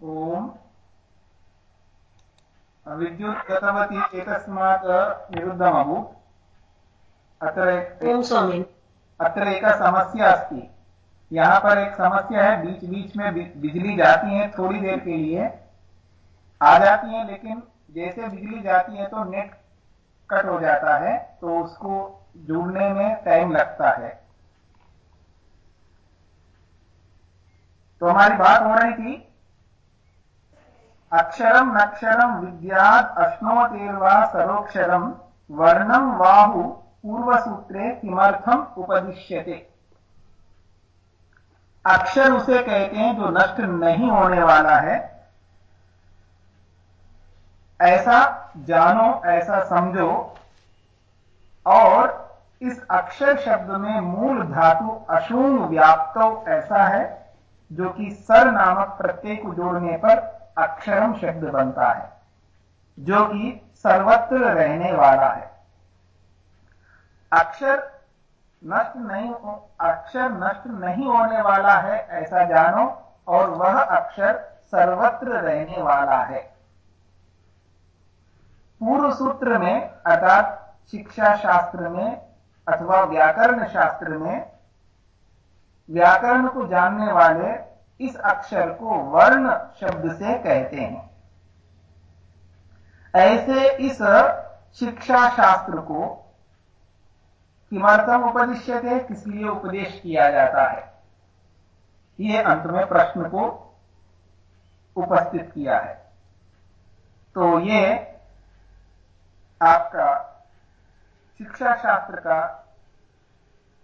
ओम। विद्युत् गतवती एकस्मात् निरुद्धम् अत्र अत्र एक समस्या अस्ति। यहाँ पर एक समस्या है बीच बीच में बिजली जाती है थोड़ी देर के लिए। आ जाती है लेकिन जैसे बिजली जाती है तो नेट कट हो जाता है तो उसको जुड़ने में टाइम लगता है। तो हमारी बात हो रही थी अक्षरम नक्षरम विद्याद अश्नोतेर्वा सरोक्षरम वर्णम वाहु पूर्व सूत्रे किमर्थम उपदिश्यते। अक्षर उसे कहते हैं जो नष्ट नहीं होने वाला है। ऐसा जानो, ऐसा समझो। और इस अक्षर शब्द में मूल धातु अशूंग व्याप्त ऐसा है। जो कि सर नामक प्रत्यय को जोड़ने पर अक्षरम शब्द बनता है, जो कि सर्वत्र रहने वाला है। अक्षर नष्ट नहीं अक्षर नष्ट नहीं होने वाला है, ऐसा जानो, और वह अक्षर सर्वत्र रहने वाला है। पूर्व सूत्र में, अर्थात शिक्षा शास्त्र में, अथवा व्याकरण शास्त्र में व्याकरण को जानने वाले इस अक्षर को वर्ण शब्द से कहते हैं। ऐसे इस शिक्षा शास्त्र को किमर्थम उपदिश्य किस लिए उपदेश किया जाता है? ये अंत में प्रश्न को उपस्थित किया है। तो ये आपका शिक्षा शास्त्र का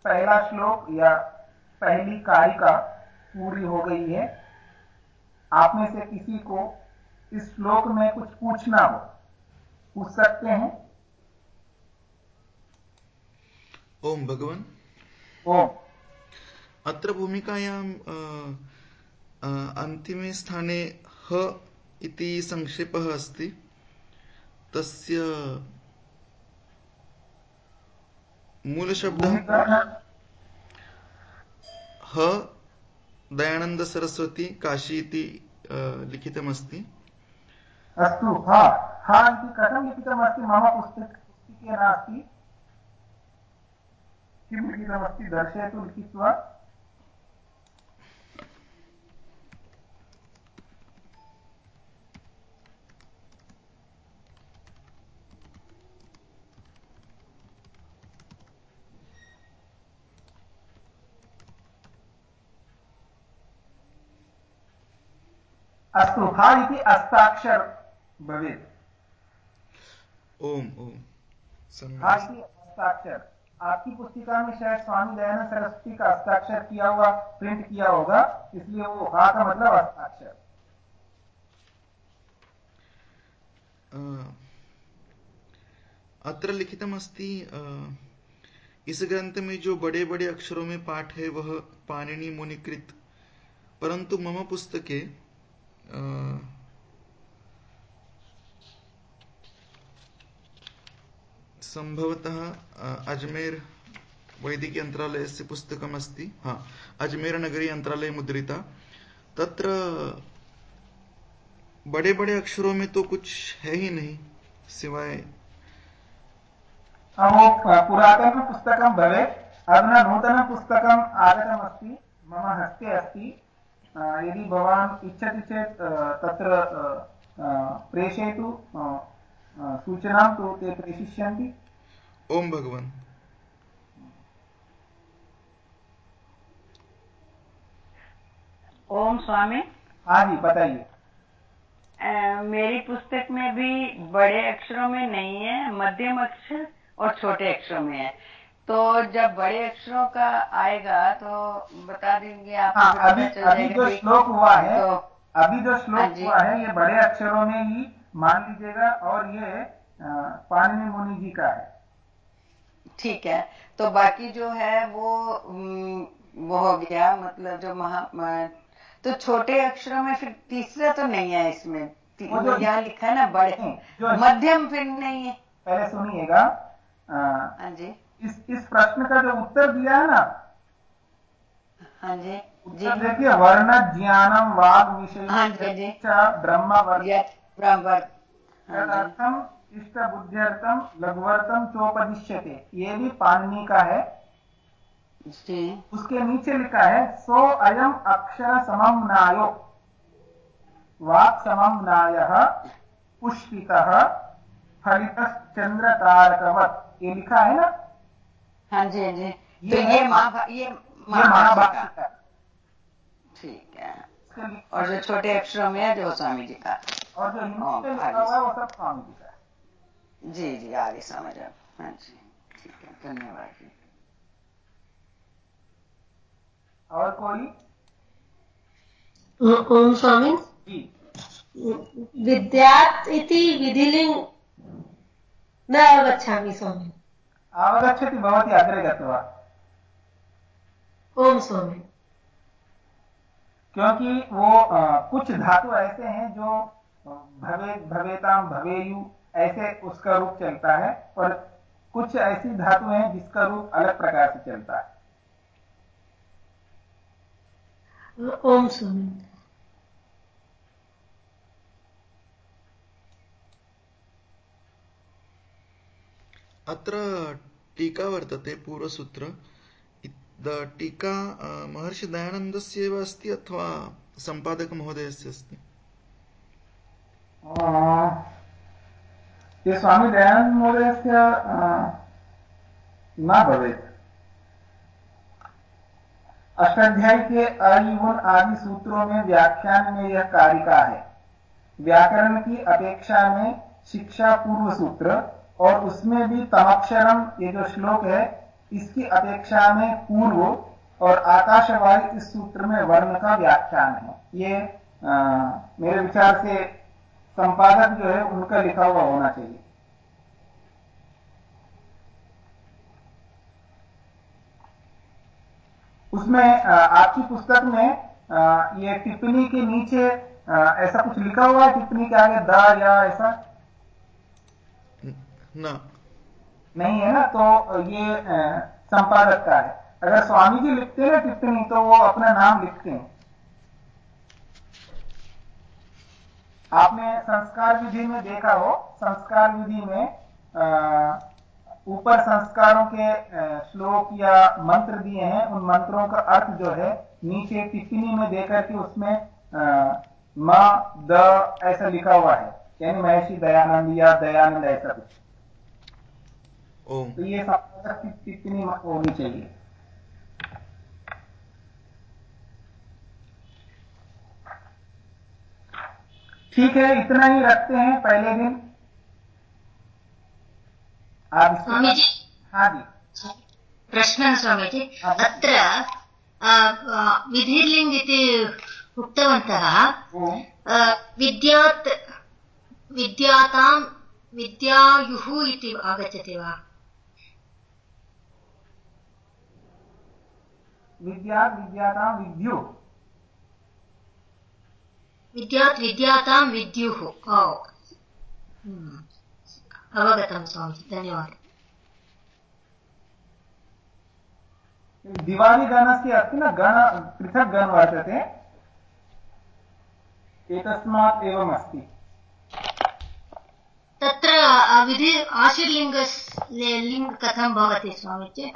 पहला श्लोक या पहली कारिका पूरी हो गई है। आप में से किसी को इस श्लोक में कुछ पूछना हो पूछ सकते हैं? ओम भगवान। ओम। अत्र भूमिकायाम् अन्तिमे स्थाने ह इति संक्षेपः अस्ति। तस्य मूलशब्दः ह दयानन्दसरस्वती काशी इति लिखितमस्ति। अस्तु, हा हा इति कथं लिखितमस्ति? मम पुस्तिके नास्ति। किं लिखितमस्ति? दर्शयतु, लिखित्वा। अस्तु हा इति अस्ताक्षर भवेत्। ओम ओम। हा इति हस्ताक्षर आपकी पुस्तिका में शायद स्वामी दयानंद सरस्वती का हस्ताक्षर किया हुआ प्रिंट किया होगा इसलिए वो हा का मतलब हस्ताक्षर अत्र लिखितमस्ति इस ग्रंथ में जो बड़े बड़े अक्षरों में पाठ है वह पाणिनि मुनिकृत। परंतु मम पुस्तके सम्भवतः अजमेर वैदिक यन्त्रालयस्य पुस्तकमस्ति। हा अजमेरनगरी यन्त्रालय मुद्रिता। तत्र बड़े बड़े अक्षरों में तो कुछ है ही नहीं, सिवाय पुरातन पुस्तकं भवेत्। अधुना नूतनपुस्तकम् आगतमस्ति। मम हस्ते अस्ति। यदि भवान् इच्छति चेत् तत्र प्रेषयतु सूचनां तु ते प्रेषिष्यन्ति। ओम भगवान। ओम स्वामी। हाँ जी बताइए। मेरी पुस्तक में भी बड़े अक्षरों में नहीं है मध्यम अक्षर और छोटे अक्षरों में है। तो जब बड़े अक्षरों का आएगा तो बता देंगे आप हाँ, अभी अभी जो श्लोक हुआ है तो, अभी जो श्लोक हाँ हुआ है ये बड़े अक्षरों में ही मान लीजिएगा और ये पाणिनि मुनि जी का है। ठीक है तो बाकी जो है वो वो हो गया मतलब जो महा तो छोटे अक्षरों में फिर तीसरा तो नहीं है इसमें। यहाँ लिखा है ना बड़े। मध्यम फिर नहीं है। पहले सुनिएगा हाँ जी। इस इस प्रश्न का जो उत्तर दिया है ना हाँ जी जी। देखिए वर्ण ज्ञानम वाग विषय हाँ ब्रह्म ब्रह्म तदर्थम इष्ट बुद्धिर्थम लघुवर्तम चोपदिश्यते। ये भी पाणनी का है। उसके नीचे लिखा है सो अयम अक्षर समम नायो वाक समम नाय पुष्पित फलित चंद्र तारकवत ये लिखा है ना? हाँ जी हाँ जी। तो ये ये महाभारत है ठीक है। और जो छोटे अक्षरों में है जो स्वामी जी का। और जो है वो सब स्वामी जी का। जी जी आगे समझ आप। हाँ जी ठीक है धन्यवाद जी। और कोई? ओम स्वामी। विद्यात् इति विधिलिङ्ग् न स्वामी। अवगच्छति भवती अग्रे गत्वा। ओम स्वामी। क्योंकि वो आ, कुछ धातु ऐसे हैं जो भवे भवेताम भवेयु ऐसे उसका रूप चलता है और कुछ ऐसी धातु हैं जिसका रूप अलग प्रकार से चलता है। ओम स्वामी। अत्र टीका वर्तते, पूर्वसूत्र। टीका महर्षि दयानन्दस्य एव अस्ति अथवा सम्पादकमहोदयस्य अस्ति? स्वामी दयानंद महोदयस्य न भवेत्। अष्टाध्यायी के अयुन आदि सूत्रों में व्याख्यान में यह कारिका है। व्याकरण की अपेक्षा में शिक्षा पूर्व सूत्र और उसमें भी तमक्षरम ये जो श्लोक है इसकी अपेक्षा में पूर्व और आकाशवाणी इस सूत्र में वर्ण का व्याख्यान है। ये आ, मेरे विचार से संपादक जो है उनका लिखा हुआ होना चाहिए। उसमें आपकी पुस्तक में ये टिप्पणी के नीचे ऐसा कुछ लिखा हुआ है? टिप्पणी के आगे द या ऐसा? ना। नहीं है ना तो ये संपादक का है। अगर स्वामी जी लिखते हैं टिप्पणी तो वो अपना नाम लिखते हैं। आपने संस्कार विधि में देखा हो? संस्कार विधि में ऊपर संस्कारों के श्लोक या मंत्र दिए हैं। उन मंत्रों का अर्थ जो है, नीचे टिप्पणी में देकर के उसमें म, द ऐसा लिखा हुआ है। यानी महर्षि दयानंद या दयानंद ऐसा कुछ। तो ये संपादक की टिप्पणी होनी चाहिए? ठीक है इतना ही रखते हैं पहले दिन। आप स्वामीजी हाँ जी। प्रश्नः स्वामीजी अत्र विधिर्लिङ्ग् इति उक्तवन्तः। विद्यात् विद्यातां विद्यायुः इति आगच्छति वा? विद्या विद्यातां विद्यु। विद्यात् विद्यातां विद्युः। अवगतं स्वामी धन्यवादः। दिवालिगणस्य अस्ति न? गण पृथक् गण वर्तते एतस्मात् तत्र विधि आशीर्लिङ्गस् लिङ्ग् कथं भवति स्वामी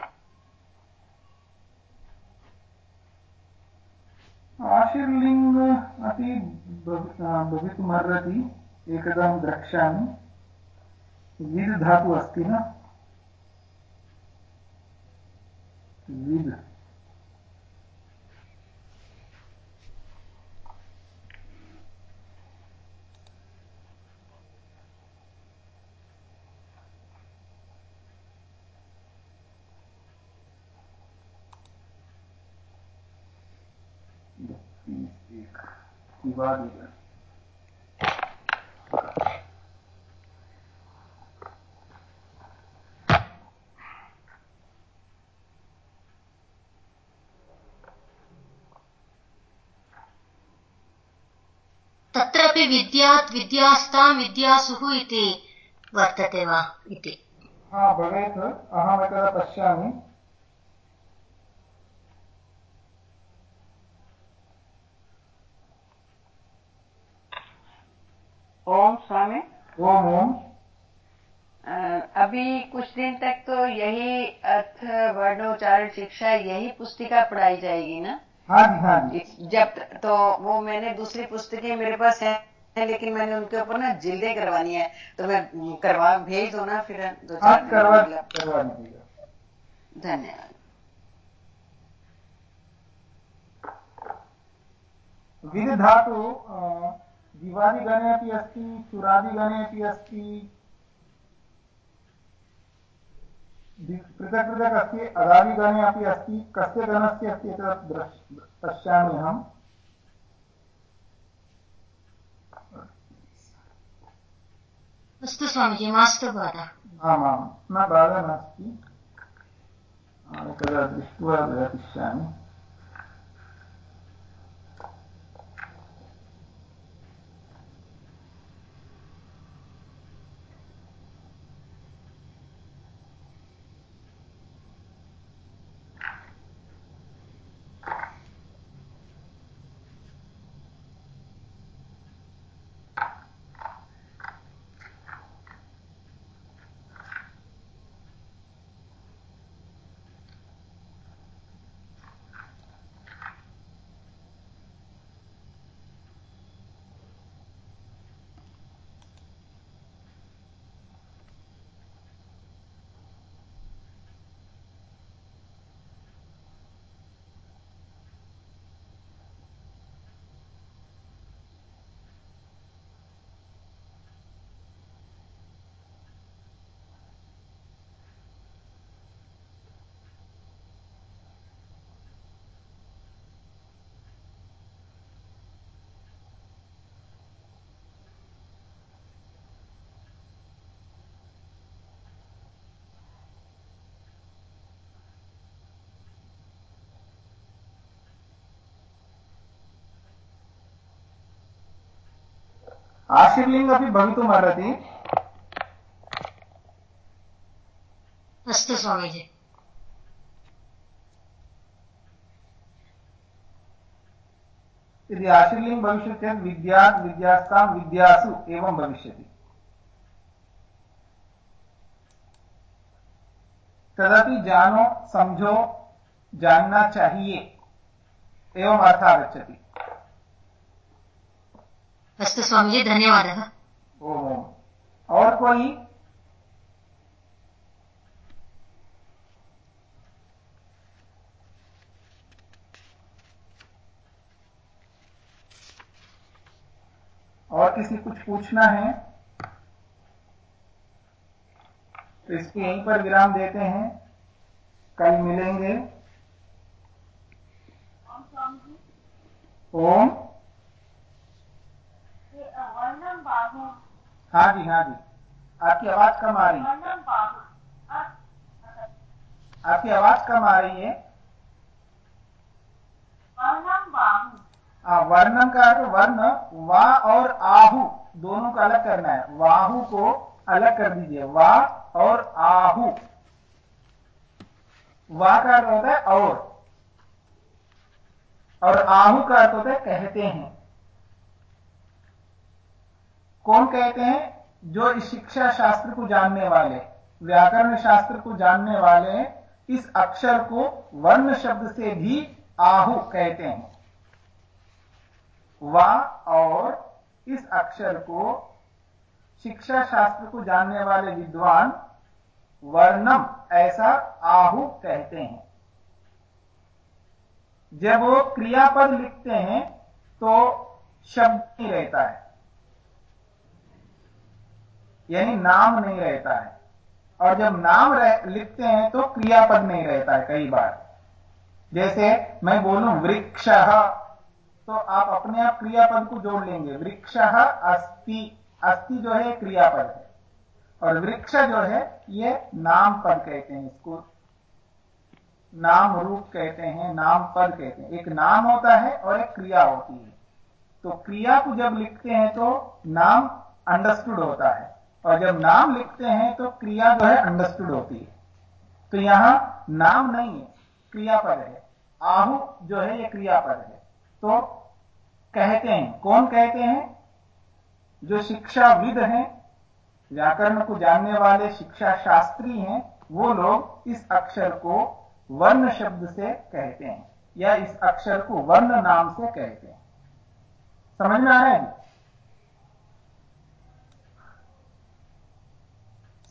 आशीर्लिङ्ग् अपि भवितुमर्हति। एकदा द्रक्ष्यामि। विद् धातुः अस्ति न? विद् विवादित तत्रापि विद्यात् विद्यास्तां विद्यासुः इति वर्तते वा इति? हा भवेत्। अहमेकदा पश्यामि। ओम स्वामी। ओम ओम। अभी कुछ दिन तक तो यही अर्थ वर्णोच्चारण शिक्षा यही पुस्तिका पढ़ाई जाएगी ना? हाँ जी हाँ जी। जब तो वो मैंने दूसरी पुस्तकें मेरे पास है लेकिन मैंने उनके ऊपर ना जिल्दे करवानी है। तो मैं करवा भेज दो ना फिर दो हाँ चार करवा मतलब करवा धन्यवाद। विद् धातु दिवादिगणे अपि अस्ति चुरादिगणे अपि अस्ति। पृथक् पृथक् अस्ति अदादिगणे अपि अस्ति कस्य गणस्य अस्ति एतत् पश्यामि अहम् अस्तु स्वामीजी मास्तु बाधः आमां न बाधा नास्ति। एकदा दृष्ट्वा दर्शयामि। आशीर्लिङ्ग् अपि भवितुमर्हति अस्तु स्वामीजी यदि आशीर्लिङ्ग् भविष्यति चेत् विद्यात् विद्यास्तां विद्यासु एवं भविष्यति। तदपि जानो समझो जानना चाहिए एवम् अर्थः आगच्छति अस्तु स्वामीजी धन्यवादः। और कोई? और किसी कुछ पूछना है? तो इसको यहीं पर विराम देते हैं। कल मिलेंगे। ओम। हाँ जी हाँ जी। आपकी आवाज़ कम आ रही है। आपकी आवाज़ कम आ रही है। हाँ वर्णम का अर्थ वर्ण, वा और आहु, दोनों को अलग करना है। वाहु को अलग कर दीजिए। वा और आहु। वा का अर्थ होता है और। और आहु का अर्थ होता है कहते हैं। कौन कहते हैं? जो इस शिक्षा शास्त्र को जानने वाले, व्याकरण शास्त्र को जानने वाले, इस अक्षर को वर्ण शब्द से भी आहु कहते हैं। वा और इस अक्षर को शिक्षा शास्त्र को जानने वाले विद्वान वर्णम, ऐसा आहु कहते हैं। जब वो क्रियापद लिखते हैं तो शब्द नहीं रहता है। यानी नाम नहीं रहता है। और जब नाम लिखते हैं तो क्रियापद नहीं रहता है कई बार। जैसे मैं बोलूँ वृक्ष तो आप अपने आप क्रियापद को जोड़ लेंगे। वृक्ष अस्थि अस्थि जो है क्रियापद है। और वृक्ष जो है, ये नाम पद कहते हैं इसको। नाम रूप कहते हैं, नाम पद कहते हैं। एक नाम होता है और एक क्रिया होती है। तो क्रिया को जब लिखते हैं तो नाम अंडरस्टूड होता है। और जब नाम लिखते हैं तो क्रिया जो है अंडरस्टूड होती है। तो यहाँ नाम नहीं है, क्रियापद है। आहु जो है ये क्रियापद है। तो कहते हैं, कौन कहते हैं? जो शिक्षाविद हैं, व्याकरण को जानने वाले शिक्षा शास्त्री हैं, वो लोग इस अक्षर को वर्ण शब्द से कहते हैं, या इस अक्षर को वर्ण नाम से कहते हैं। समझ में आ रहा है?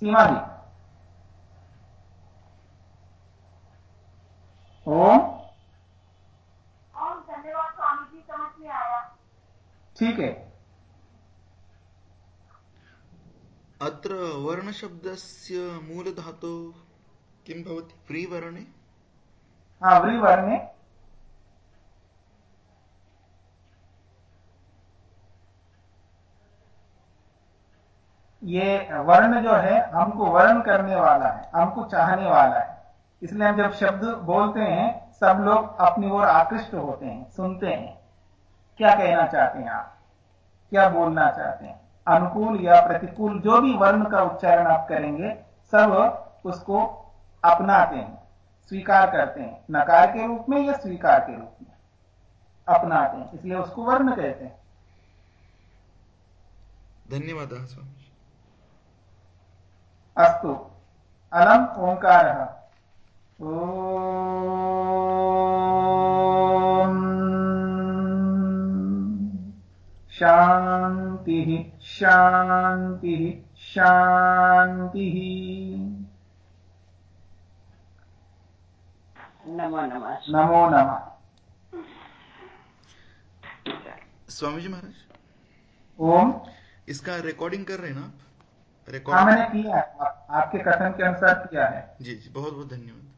सीमा जी ओम ठीक है। अत्र वर्णशब्दस्य मूलधातु किं भवति? व्रीवर्णे? हाँ व्रीवर्णे। ये वर्ण जो है, हमको वर्ण करने वाला है, हमको चाहने वाला है। इसलिए हम जब शब्द बोलते हैं, सब लोग अपनी ओर आकृष्ट होते हैं, सुनते हैं। क्या कहना चाहते हैं आप? क्या बोलना चाहते हैं? अनुकूल या प्रतिकूल, जो भी वर्ण का उच्चारण आप करेंगे, सब उसको अपनाते हैं, स्वीकार करते हैं। नकार के रूप में या स्वीकार के रूप में? अपनाते हैं, इसलिए उसको वर्ण कहते हैं। धन्यवाद स्वामी। अस्तु। अलम ओंकार ओ शान्तिः शान्तिः शान्तिः। नमो नमः। नमो नमः। स्वामी जी महाराज ओम। इसका रिकॉर्डिंग कर रहे हैं ना आप? हाँ मैंने किया है। आपके कथन के अनुसार किया है। जी जी बहुत बहुत धन्यवाद।